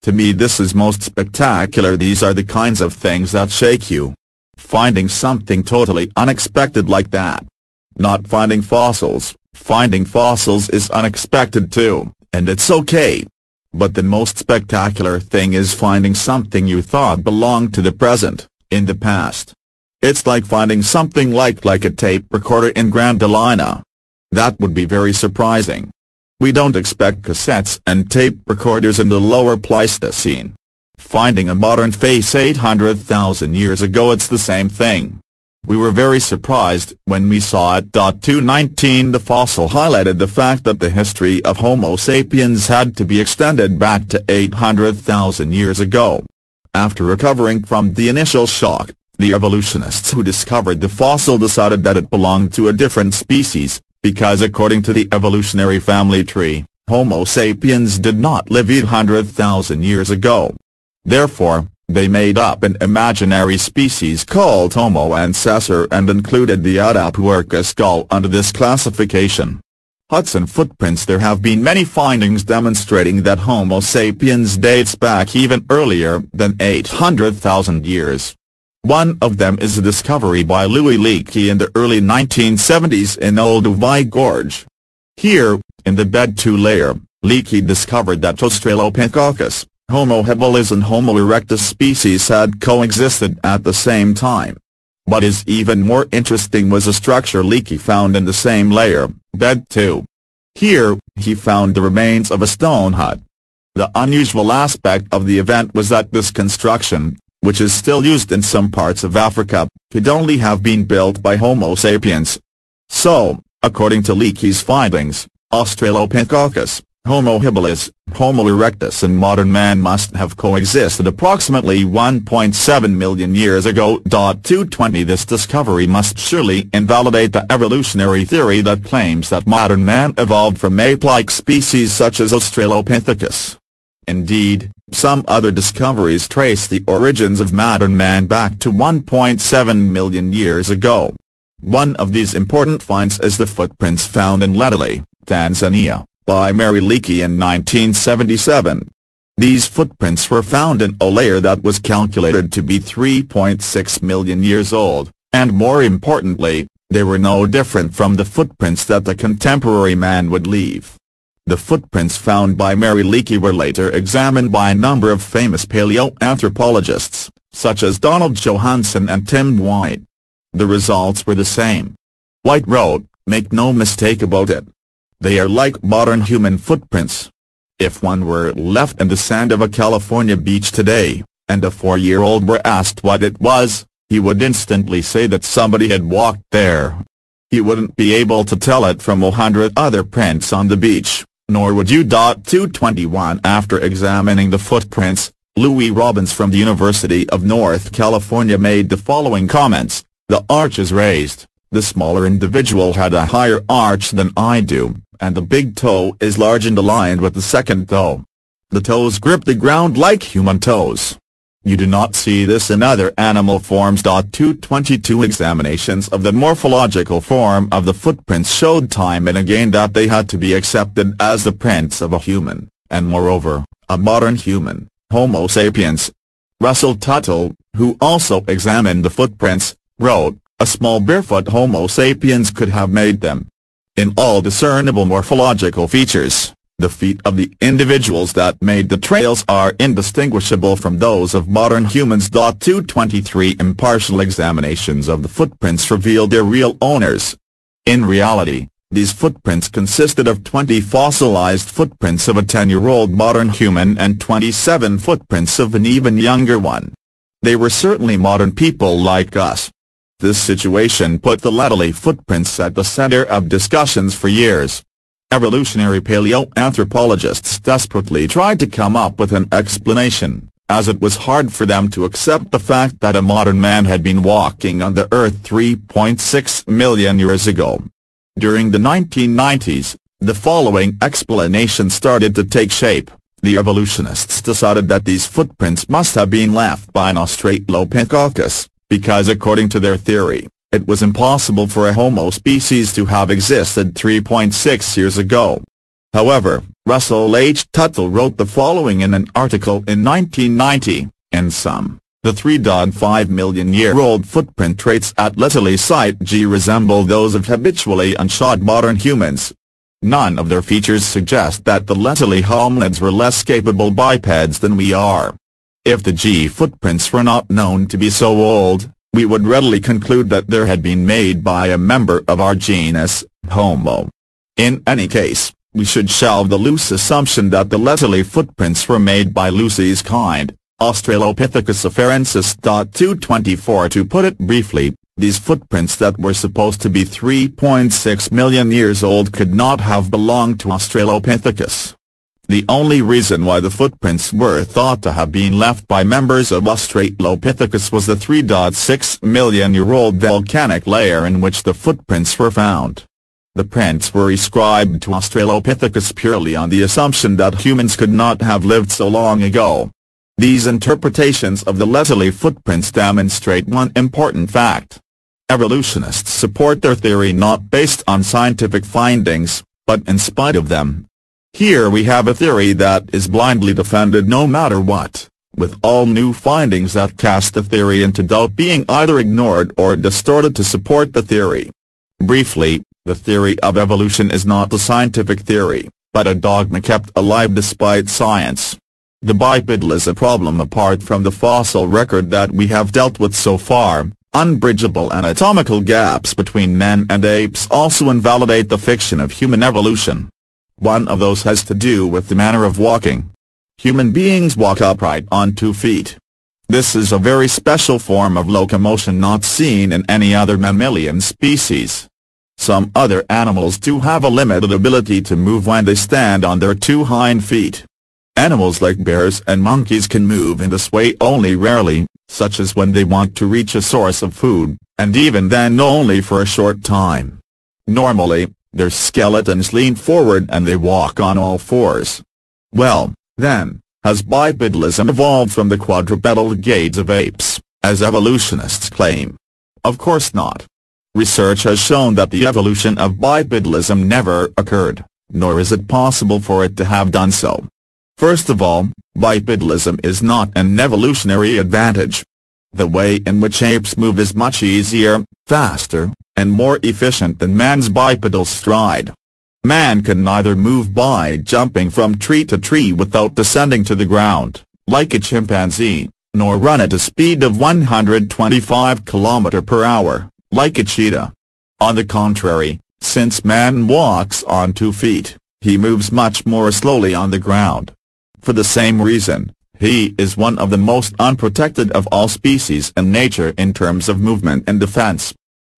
To me this is most spectacular these are the kinds of things that shake you. Finding something totally unexpected like that. Not finding fossils, finding fossils is unexpected too, and it's okay. But the most spectacular thing is finding something you thought belonged to the present, in the past. It's like finding something like like a tape recorder in Gran Dolina. That would be very surprising. We don't expect cassettes and tape recorders in the lower Pleistocene. Finding a modern face 800,000 years ago it's the same thing. We were very surprised when we saw it. 219 The fossil highlighted the fact that the history of Homo sapiens had to be extended back to 800,000 years ago. After recovering from the initial shock, the evolutionists who discovered the fossil decided that it belonged to a different species, because according to the evolutionary family tree, Homo sapiens did not live 800,000 years ago. Therefore, they made up an imaginary species called Homo antecessor and included the Atapuerca skull under this classification. Hudson footprints There have been many findings demonstrating that Homo sapiens dates back even earlier than 800,000 years. One of them is a discovery by Louis Leakey in the early 1970s in Olduvai Gorge. Here, in the bed 2 layer, Leakey discovered that Australopithecus, Homo habilis and Homo erectus species had coexisted at the same time. What is even more interesting was a structure Leakey found in the same layer, bed 2. Here, he found the remains of a stone hut. The unusual aspect of the event was that this construction, which is still used in some parts of Africa, could only have been built by Homo sapiens. So, according to Leakey's findings, Australopithecus, Homo habilis, Homo erectus and modern man must have coexisted approximately 1.7 million years ago. 220 This discovery must surely invalidate the evolutionary theory that claims that modern man evolved from ape-like species such as Australopithecus. Indeed, some other discoveries trace the origins of modern man back to 1.7 million years ago. One of these important finds is the footprints found in Laetoli, Tanzania by Mary Leakey in 1977. These footprints were found in a layer that was calculated to be 3.6 million years old, and more importantly, they were no different from the footprints that the contemporary man would leave. The footprints found by Mary Leakey were later examined by a number of famous paleoanthropologists, such as Donald Johanson and Tim White. The results were the same. White wrote, make no mistake about it. They are like modern human footprints. If one were left in the sand of a California beach today, and a four-year-old were asked what it was, he would instantly say that somebody had walked there. He wouldn't be able to tell it from a hundred other prints on the beach, nor would you. 221 After examining the footprints, Louis Robbins from the University of North California made the following comments, the arch is raised, the smaller individual had a higher arch than I do, and the big toe is large and aligned with the second toe. The toes grip the ground like human toes. You do not see this in other animal forms. 222 Examinations of the morphological form of the footprints showed time and again that they had to be accepted as the prints of a human, and moreover, a modern human, Homo sapiens. Russell Tuttle, who also examined the footprints, wrote, a small barefoot Homo sapiens could have made them. In all discernible morphological features, the feet of the individuals that made the trails are indistinguishable from those of modern humans. 223 Impartial examinations of the footprints revealed their real owners. In reality, these footprints consisted of 20 fossilized footprints of a 10-year-old modern human and 27 footprints of an even younger one. They were certainly modern people like us. This situation put the Laetoli footprints at the center of discussions for years. Evolutionary paleoanthropologists desperately tried to come up with an explanation, as it was hard for them to accept the fact that a modern man had been walking on the Earth 3.6 million years ago. During the 1990s, the following explanation started to take shape. The evolutionists decided that these footprints must have been left by an Australopithecus, because according to their theory, it was impossible for a Homo species to have existed 3.6 years ago. However, Russell H. Tuttle wrote the following in an article in 1990, in sum, the 3.5 million-year-old footprint traits at Laetoli Site G resemble those of habitually unshod modern humans. None of their features suggest that the Laetoli hominids were less capable bipeds than we are. If the G footprints were not known to be so old, we would readily conclude that they had been made by a member of our genus, Homo. In any case, we should shelve the loose assumption that the Laetoli footprints were made by Lucy's kind, Australopithecus afarensis. 224 To put it briefly, these footprints that were supposed to be 3.6 million years old could not have belonged to Australopithecus. The only reason why the footprints were thought to have been left by members of Australopithecus was the 3.6 million-year-old volcanic layer in which the footprints were found. The prints were ascribed to Australopithecus purely on the assumption that humans could not have lived so long ago. These interpretations of the Laetoli footprints demonstrate one important fact. Evolutionists support their theory not based on scientific findings, but in spite of them. Here we have a theory that is blindly defended no matter what, with all new findings that cast the theory into doubt being either ignored or distorted to support the theory. Briefly, the theory of evolution is not a scientific theory, but a dogma kept alive despite science. The bipedal is a problem apart from the fossil record that we have dealt with so far, unbridgeable anatomical gaps between men and apes also invalidate the fiction of human evolution. One of those has to do with the manner of walking. Human beings walk upright on two feet. This is a very special form of locomotion not seen in any other mammalian species. Some other animals do have a limited ability to move when they stand on their two hind feet. Animals like bears and monkeys can move in this way only rarely, such as when they want to reach a source of food, and even then only for a short time. Normally, their skeletons lean forward and they walk on all fours. Well, then, has bipedalism evolved from the quadrupedal gait of apes, as evolutionists claim? Of course not. Research has shown that the evolution of bipedalism never occurred, nor is it possible for it to have done so. First of all, bipedalism is not an evolutionary advantage. The way in which apes move is much easier, faster, and more efficient than man's bipedal stride. Man can neither move by jumping from tree to tree without descending to the ground, like a chimpanzee, nor run at a speed of 125 km per hour, like a cheetah. On the contrary, Since man walks on two feet, he moves much more slowly on the ground. For the same reason, he is one of the most unprotected of all species in nature in terms of movement and defense.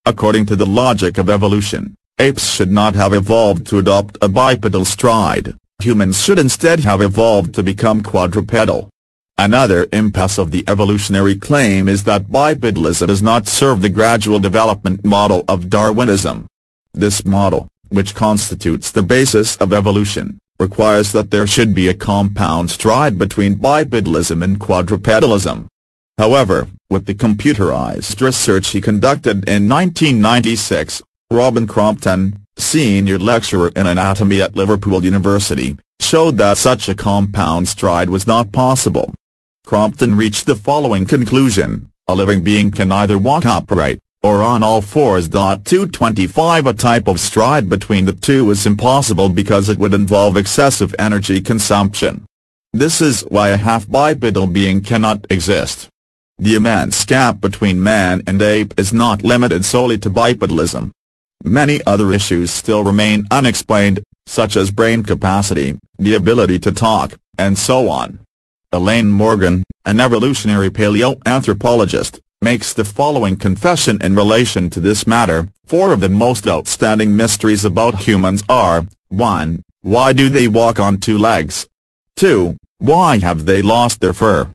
According to the logic of evolution, apes should not have evolved to adopt a bipedal stride, humans should instead have evolved to become quadrupedal. Another impasse of the evolutionary claim is that bipedalism does not serve the gradual development model of Darwinism. This model, which constitutes the basis of evolution, requires that there should be a compound stride between bipedalism and quadrupedalism. However, with the computerized research he conducted in 1996, Robin Crompton, senior lecturer in anatomy at Liverpool University, showed that such a compound stride was not possible. Crompton reached the following conclusion, a living being can either walk upright, or on all fours. 225 A type of stride between the two is impossible because it would involve excessive energy consumption. This is why a half-bipedal being cannot exist. The immense gap between man and ape is not limited solely to bipedalism. Many other issues still remain unexplained, such as brain capacity, the ability to talk, and so on. Elaine Morgan, an evolutionary paleoanthropologist, makes the following confession in relation to this matter, four of the most outstanding mysteries about humans are, 1. Why do they walk on two legs? 2. Why have they lost their fur?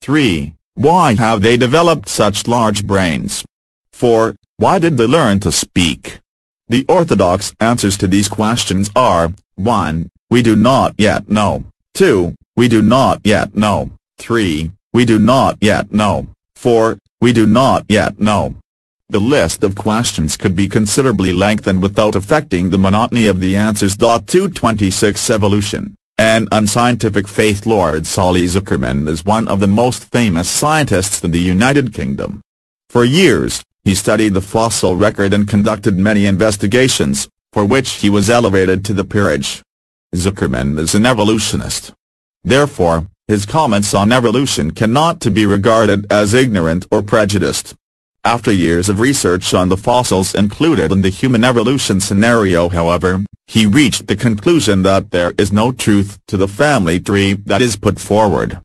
3. Why have they developed such large brains? 4. Why did they learn to speak? The orthodox answers to these questions are, 1. We do not yet know. 2. We do not yet know. 3. We do not yet know. 4. We do not yet know. The list of questions could be considerably lengthened without affecting the monotony of the answers. 226 Evolution An unscientific faith Lord Solly Zuckerman is one of the most famous scientists in the United Kingdom. For years, he studied the fossil record and conducted many investigations, for which he was elevated to the peerage. Zuckerman is an evolutionist. Therefore, his comments on evolution cannot to be regarded as ignorant or prejudiced. After years of research on the fossils included in the human evolution scenario however, he reached the conclusion that there is no truth to the family tree that is put forward.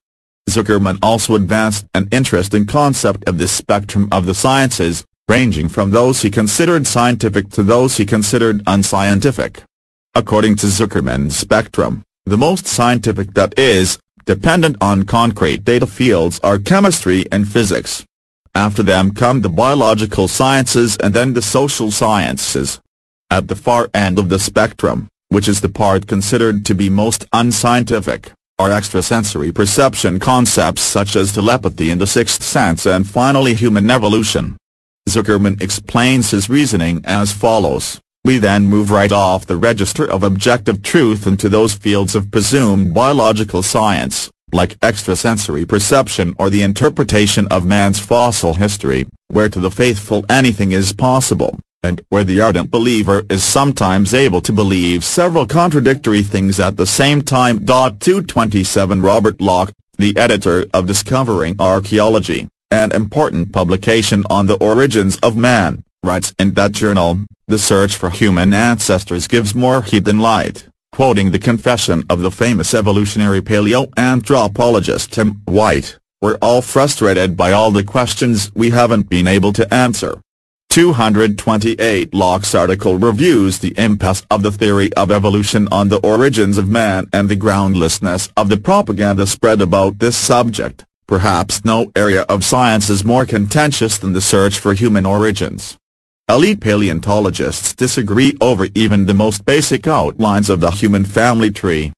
Zuckerman also advanced an interesting concept of the spectrum of the sciences, ranging from those he considered scientific to those he considered unscientific. According to Zuckerman's spectrum, the most scientific that is, dependent on concrete data fields are chemistry and physics. After them come the biological sciences and then the social sciences. At the far end of the spectrum, which is the part considered to be most unscientific, are extrasensory perception concepts such as telepathy and the sixth sense and finally human evolution. Zuckerman explains his reasoning as follows. We then move right off the register of objective truth into those fields of presumed biological science, like extrasensory perception or the interpretation of man's fossil history, where to the faithful anything is possible, and where the ardent believer is sometimes able to believe several contradictory things at the same time. 227 Robert Locke, the editor of Discovering Archaeology, an important publication on the origins of man, writes in that journal, the search for human ancestors gives more heat than light, quoting the confession of the famous evolutionary paleoanthropologist Tim White, we're all frustrated by all the questions we haven't been able to answer. 228 Locke's article reviews the impasse of the theory of evolution on the origins of man and the groundlessness of the propaganda spread about this subject. Perhaps no area of science is more contentious than the search for human origins. Elite paleontologists disagree over even the most basic outlines of the human family tree.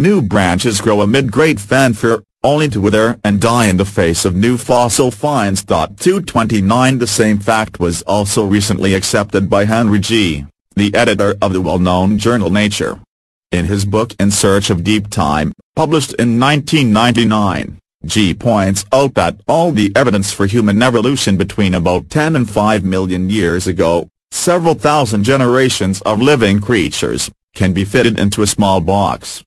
New branches grow amid great fanfare, only to wither and die in the face of new fossil finds. 229 The same fact was also recently accepted by Henry Gee, the editor of the well-known journal Nature. In his book In Search of Deep Time, published in 1999, Gee points out that all the evidence for human evolution between about 10 and 5 million years ago, several thousand generations of living creatures, can be fitted into a small box.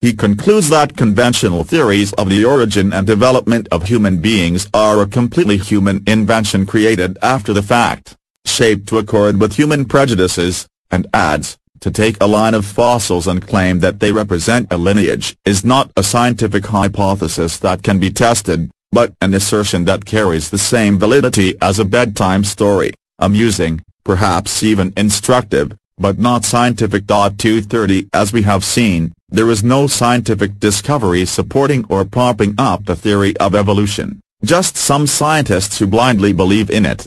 He concludes that conventional theories of the origin and development of human beings are a completely human invention created after the fact, shaped to accord with human prejudices, and adds, to take a line of fossils and claim that they represent a lineage is not a scientific hypothesis that can be tested, but an assertion that carries the same validity as a bedtime story, amusing, perhaps even instructive, but not scientific. 230 As we have seen, there is no scientific discovery supporting or propping up the theory of evolution, just some scientists who blindly believe in it.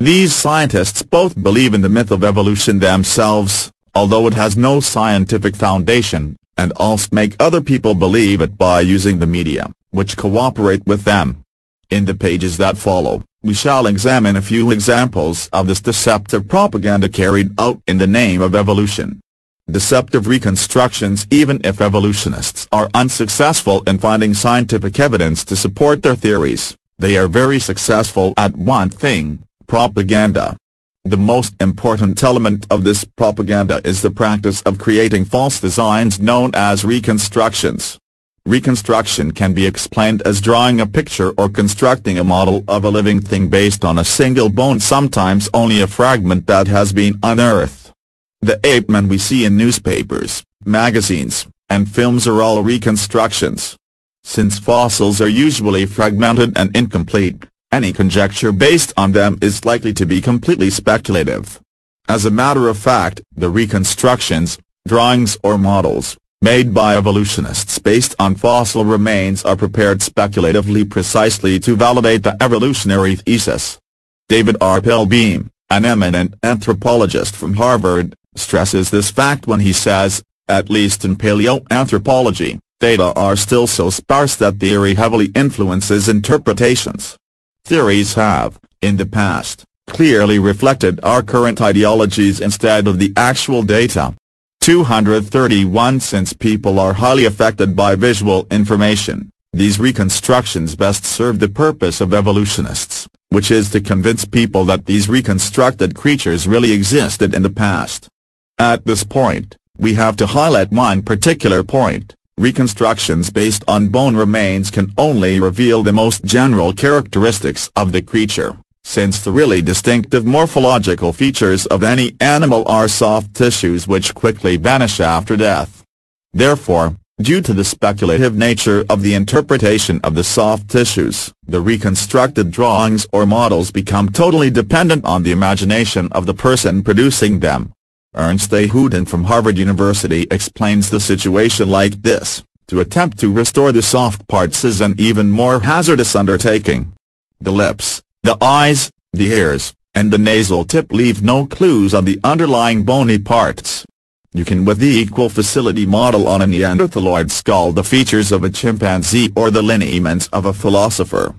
These scientists both believe in the myth of evolution themselves, although it has no scientific foundation, and also make other people believe it by using the media, which cooperate with them. In the pages that follow, we shall examine a few examples of this deceptive propaganda carried out in the name of evolution. Deceptive reconstructions Even if evolutionists are unsuccessful in finding scientific evidence to support their theories, they are very successful at one thing, propaganda. The most important element of this propaganda is the practice of creating false designs known as reconstructions. Reconstruction can be explained as drawing a picture or constructing a model of a living thing based on a single bone sometimes only a fragment that has been unearthed. The ape men we see in newspapers, magazines, and films are all reconstructions. Since fossils are usually fragmented and incomplete, any conjecture based on them is likely to be completely speculative. As a matter of fact, the reconstructions, drawings or models, made by evolutionists based on fossil remains are prepared speculatively precisely to validate the evolutionary thesis. David R. Pilbeam, an eminent anthropologist from Harvard, stresses this fact when he says, at least in paleoanthropology, data are still so sparse that theory heavily influences interpretations. Theories have, in the past, clearly reflected our current ideologies instead of the actual data. 231 Since people are highly affected by visual information, these reconstructions best serve the purpose of evolutionists, which is to convince people that these reconstructed creatures really existed in the past. At this point, we have to highlight one particular point. Reconstructions based on bone remains can only reveal the most general characteristics of the creature, since the really distinctive morphological features of any animal are soft tissues which quickly vanish after death. Therefore, due to the speculative nature of the interpretation of the soft tissues, the reconstructed drawings or models become totally dependent on the imagination of the person producing them. Earnest A. Hooton from Harvard University explains the situation like this, to attempt to restore the soft parts is an even more hazardous undertaking. The lips, the eyes, the ears, and the nasal tip leave no clues on the underlying bony parts. You can with the equal facility model on a Neanderthaloid skull the features of a chimpanzee or the lineaments of a philosopher.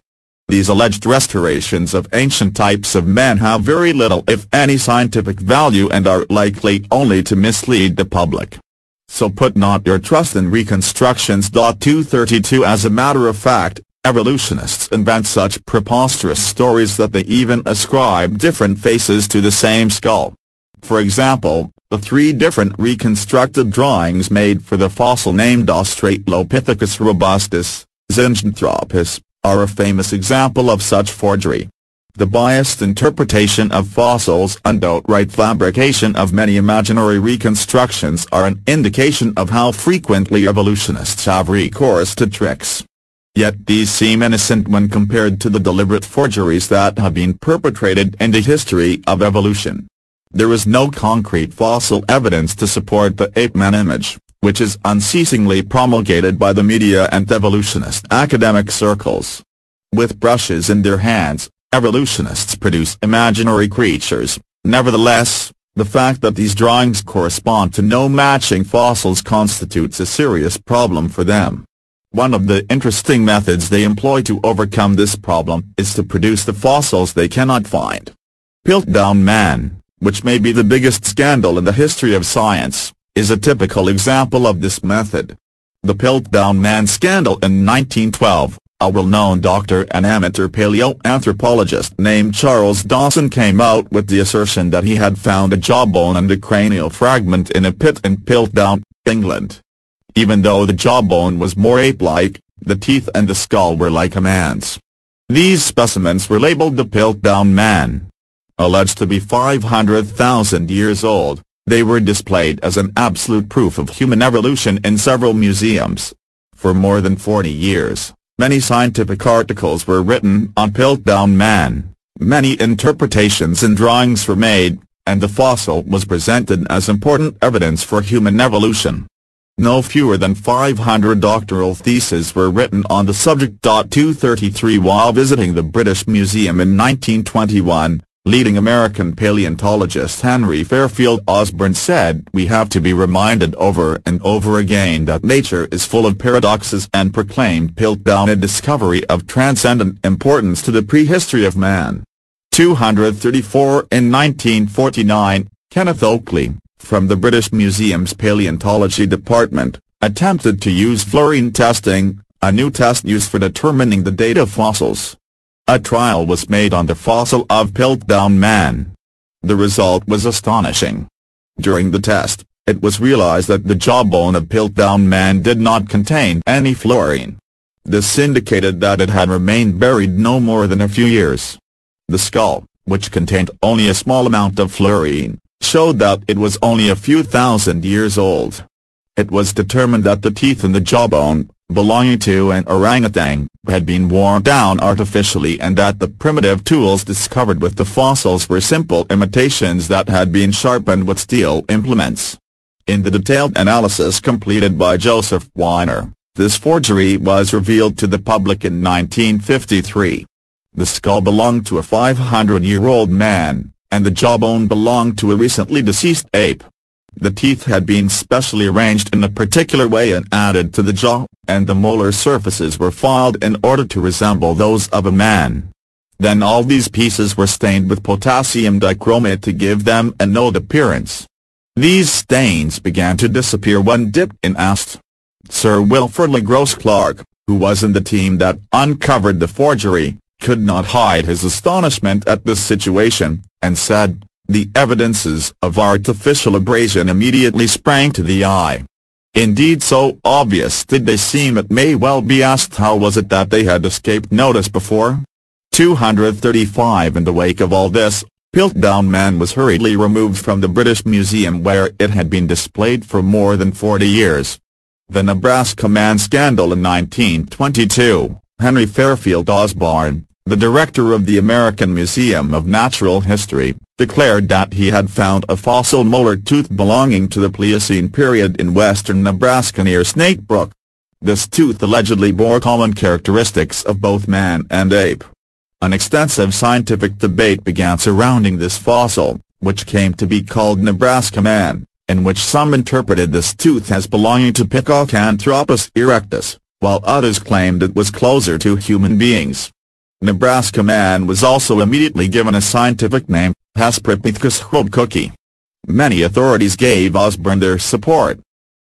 These alleged restorations of ancient types of men have very little if any scientific value and are likely only to mislead the public. So put not your trust in reconstructions. 232 As a matter of fact, evolutionists invent such preposterous stories that they even ascribe different faces to the same skull. For example, the three different reconstructed drawings made for the fossil named Australopithecus robustus, Zinjanthropus, are a famous example of such forgery. The biased interpretation of fossils and outright fabrication of many imaginary reconstructions are an indication of how frequently evolutionists have recourse to tricks. Yet these seem innocent when compared to the deliberate forgeries that have been perpetrated in the history of evolution. There is no concrete fossil evidence to support the ape-man image which is unceasingly promulgated by the media and evolutionist academic circles. With brushes in their hands, evolutionists produce imaginary creatures, nevertheless, the fact that these drawings correspond to no matching fossils constitutes a serious problem for them. One of the interesting methods they employ to overcome this problem is to produce the fossils they cannot find. Piltdown Man, which may be the biggest scandal in the history of science, is a typical example of this method. The Piltdown Man scandal in 1912, a well-known doctor and amateur paleoanthropologist named Charles Dawson came out with the assertion that he had found a jawbone and a cranial fragment in a pit in Piltdown, England. Even though the jawbone was more ape-like, the teeth and the skull were like a man's. These specimens were labeled the Piltdown Man. Alleged to be 500,000 years old, They were displayed as an absolute proof of human evolution in several museums. For more than 40 years, many scientific articles were written on Piltdown Man, many interpretations and drawings were made, and the fossil was presented as important evidence for human evolution. No fewer than 500 doctoral theses were written on the subject. 233 While visiting the British Museum in 1921, leading American paleontologist Henry Fairfield Osborn said we have to be reminded over and over again that nature is full of paradoxes and proclaimed Piltdown a discovery of transcendent importance to the prehistory of man. 234 In 1949, Kenneth Oakley, from the British Museum's Paleontology Department, attempted to use fluorine testing, a new test used for determining the date of fossils. A trial was made on the fossil of Piltdown Man. The result was astonishing. During the test, it was realized that the jawbone of Piltdown Man did not contain any fluorine. This indicated that it had remained buried no more than a few years. The skull, which contained only a small amount of fluorine, showed that it was only a few thousand years old. It was determined that the teeth in the jawbone, belonging to an orangutan, had been worn down artificially and that the primitive tools discovered with the fossils were simple imitations that had been sharpened with steel implements. In the detailed analysis completed by Joseph Weiner, this forgery was revealed to the public in 1953. The skull belonged to a 500-year-old man, and the jawbone belonged to a recently deceased ape. The teeth had been specially arranged in a particular way and added to the jaw, and the molar surfaces were filed in order to resemble those of a man. Then all these pieces were stained with potassium dichromate to give them an old appearance. These stains began to disappear when dipped in acid. Sir Wilfrid Le Gros Clark, who was in the team that uncovered the forgery, could not hide his astonishment at this situation, and said, the evidences of artificial abrasion immediately sprang to the eye. Indeed so obvious did they seem it may well be asked how was it that they had escaped notice before? 235 In the wake of all this, Piltdown Man was hurriedly removed from the British Museum where it had been displayed for more than 40 years. The Nebraska Man scandal in 1922, Henry Fairfield Osborn, the director of the American Museum of Natural History, declared that he had found a fossil molar tooth belonging to the Pliocene period in western Nebraska near Snake Brook. This tooth allegedly bore common characteristics of both man and ape. An extensive scientific debate began surrounding this fossil, which came to be called Nebraska man, in which some interpreted this tooth as belonging to Pithecanthropus erectus, while others claimed it was closer to human beings. Nebraska man was also immediately given a scientific name, Hesperopithecus haroldcooki. Many authorities gave Osborn their support.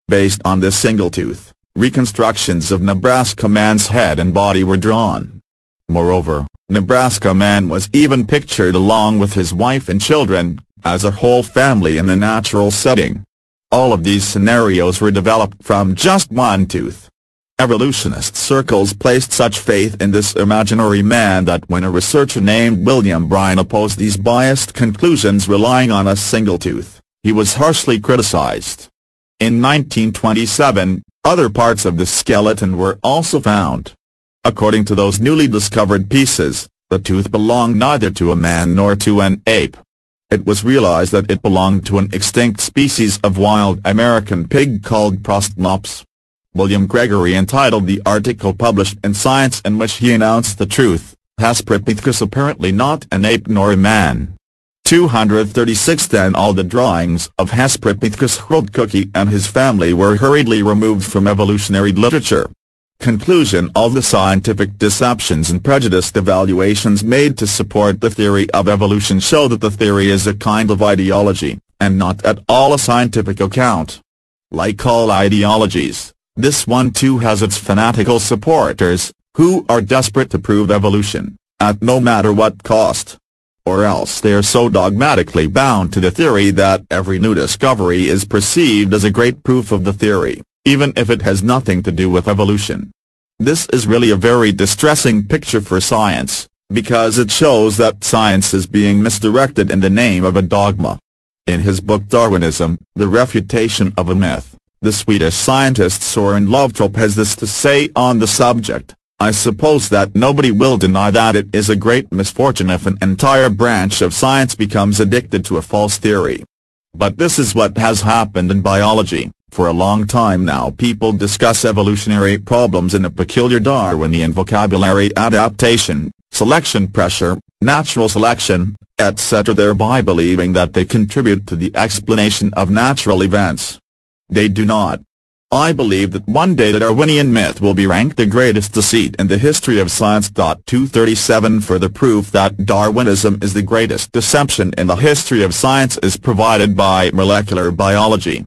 Based on this single tooth, reconstructions of Nebraska man's head and body were drawn. Moreover, Nebraska man was even pictured along with his wife and children, as a whole family in a natural setting. All of these scenarios were developed from just one tooth. Evolutionist circles placed such faith in this imaginary man that when a researcher named William Bryan opposed these biased conclusions relying on a single tooth, he was harshly criticized. In 1927, other parts of the skeleton were also found. According to those newly discovered pieces, the tooth belonged neither to a man nor to an ape. It was realized that it belonged to an extinct species of wild American pig called Prosthennops. William Gregory entitled the article published in Science in which he announced the truth, Hesperopithecus apparently not an ape nor a man. 236 Then all the drawings of Hesperopithecus haroldcooki and his family were hurriedly removed from evolutionary literature. Conclusion All the scientific deceptions and prejudiced evaluations made to support the theory of evolution show that the theory is a kind of ideology, and not at all a scientific account. Like all ideologies, this one too has its fanatical supporters, who are desperate to prove evolution, at no matter what cost. Or else they are so dogmatically bound to the theory that every new discovery is perceived as a great proof of the theory, even if it has nothing to do with evolution. This is really a very distressing picture for science, because it shows that science is being misdirected in the name of a dogma. In his book Darwinism, The Refutation of a Myth, the Swedish scientist Søren Løvtrup has this to say on the subject. I suppose that nobody will deny that it is a great misfortune if an entire branch of science becomes addicted to a false theory. But this is what has happened in biology. For a long time now people discuss evolutionary problems in a peculiar Darwinian vocabulary adaptation, selection pressure, natural selection, etc. thereby believing that they contribute to the explanation of natural events. They do not. I believe that one day the Darwinian myth will be ranked the greatest deceit in the history of science. 237 For the proof that Darwinism is the greatest deception in the history of science is provided by molecular biology.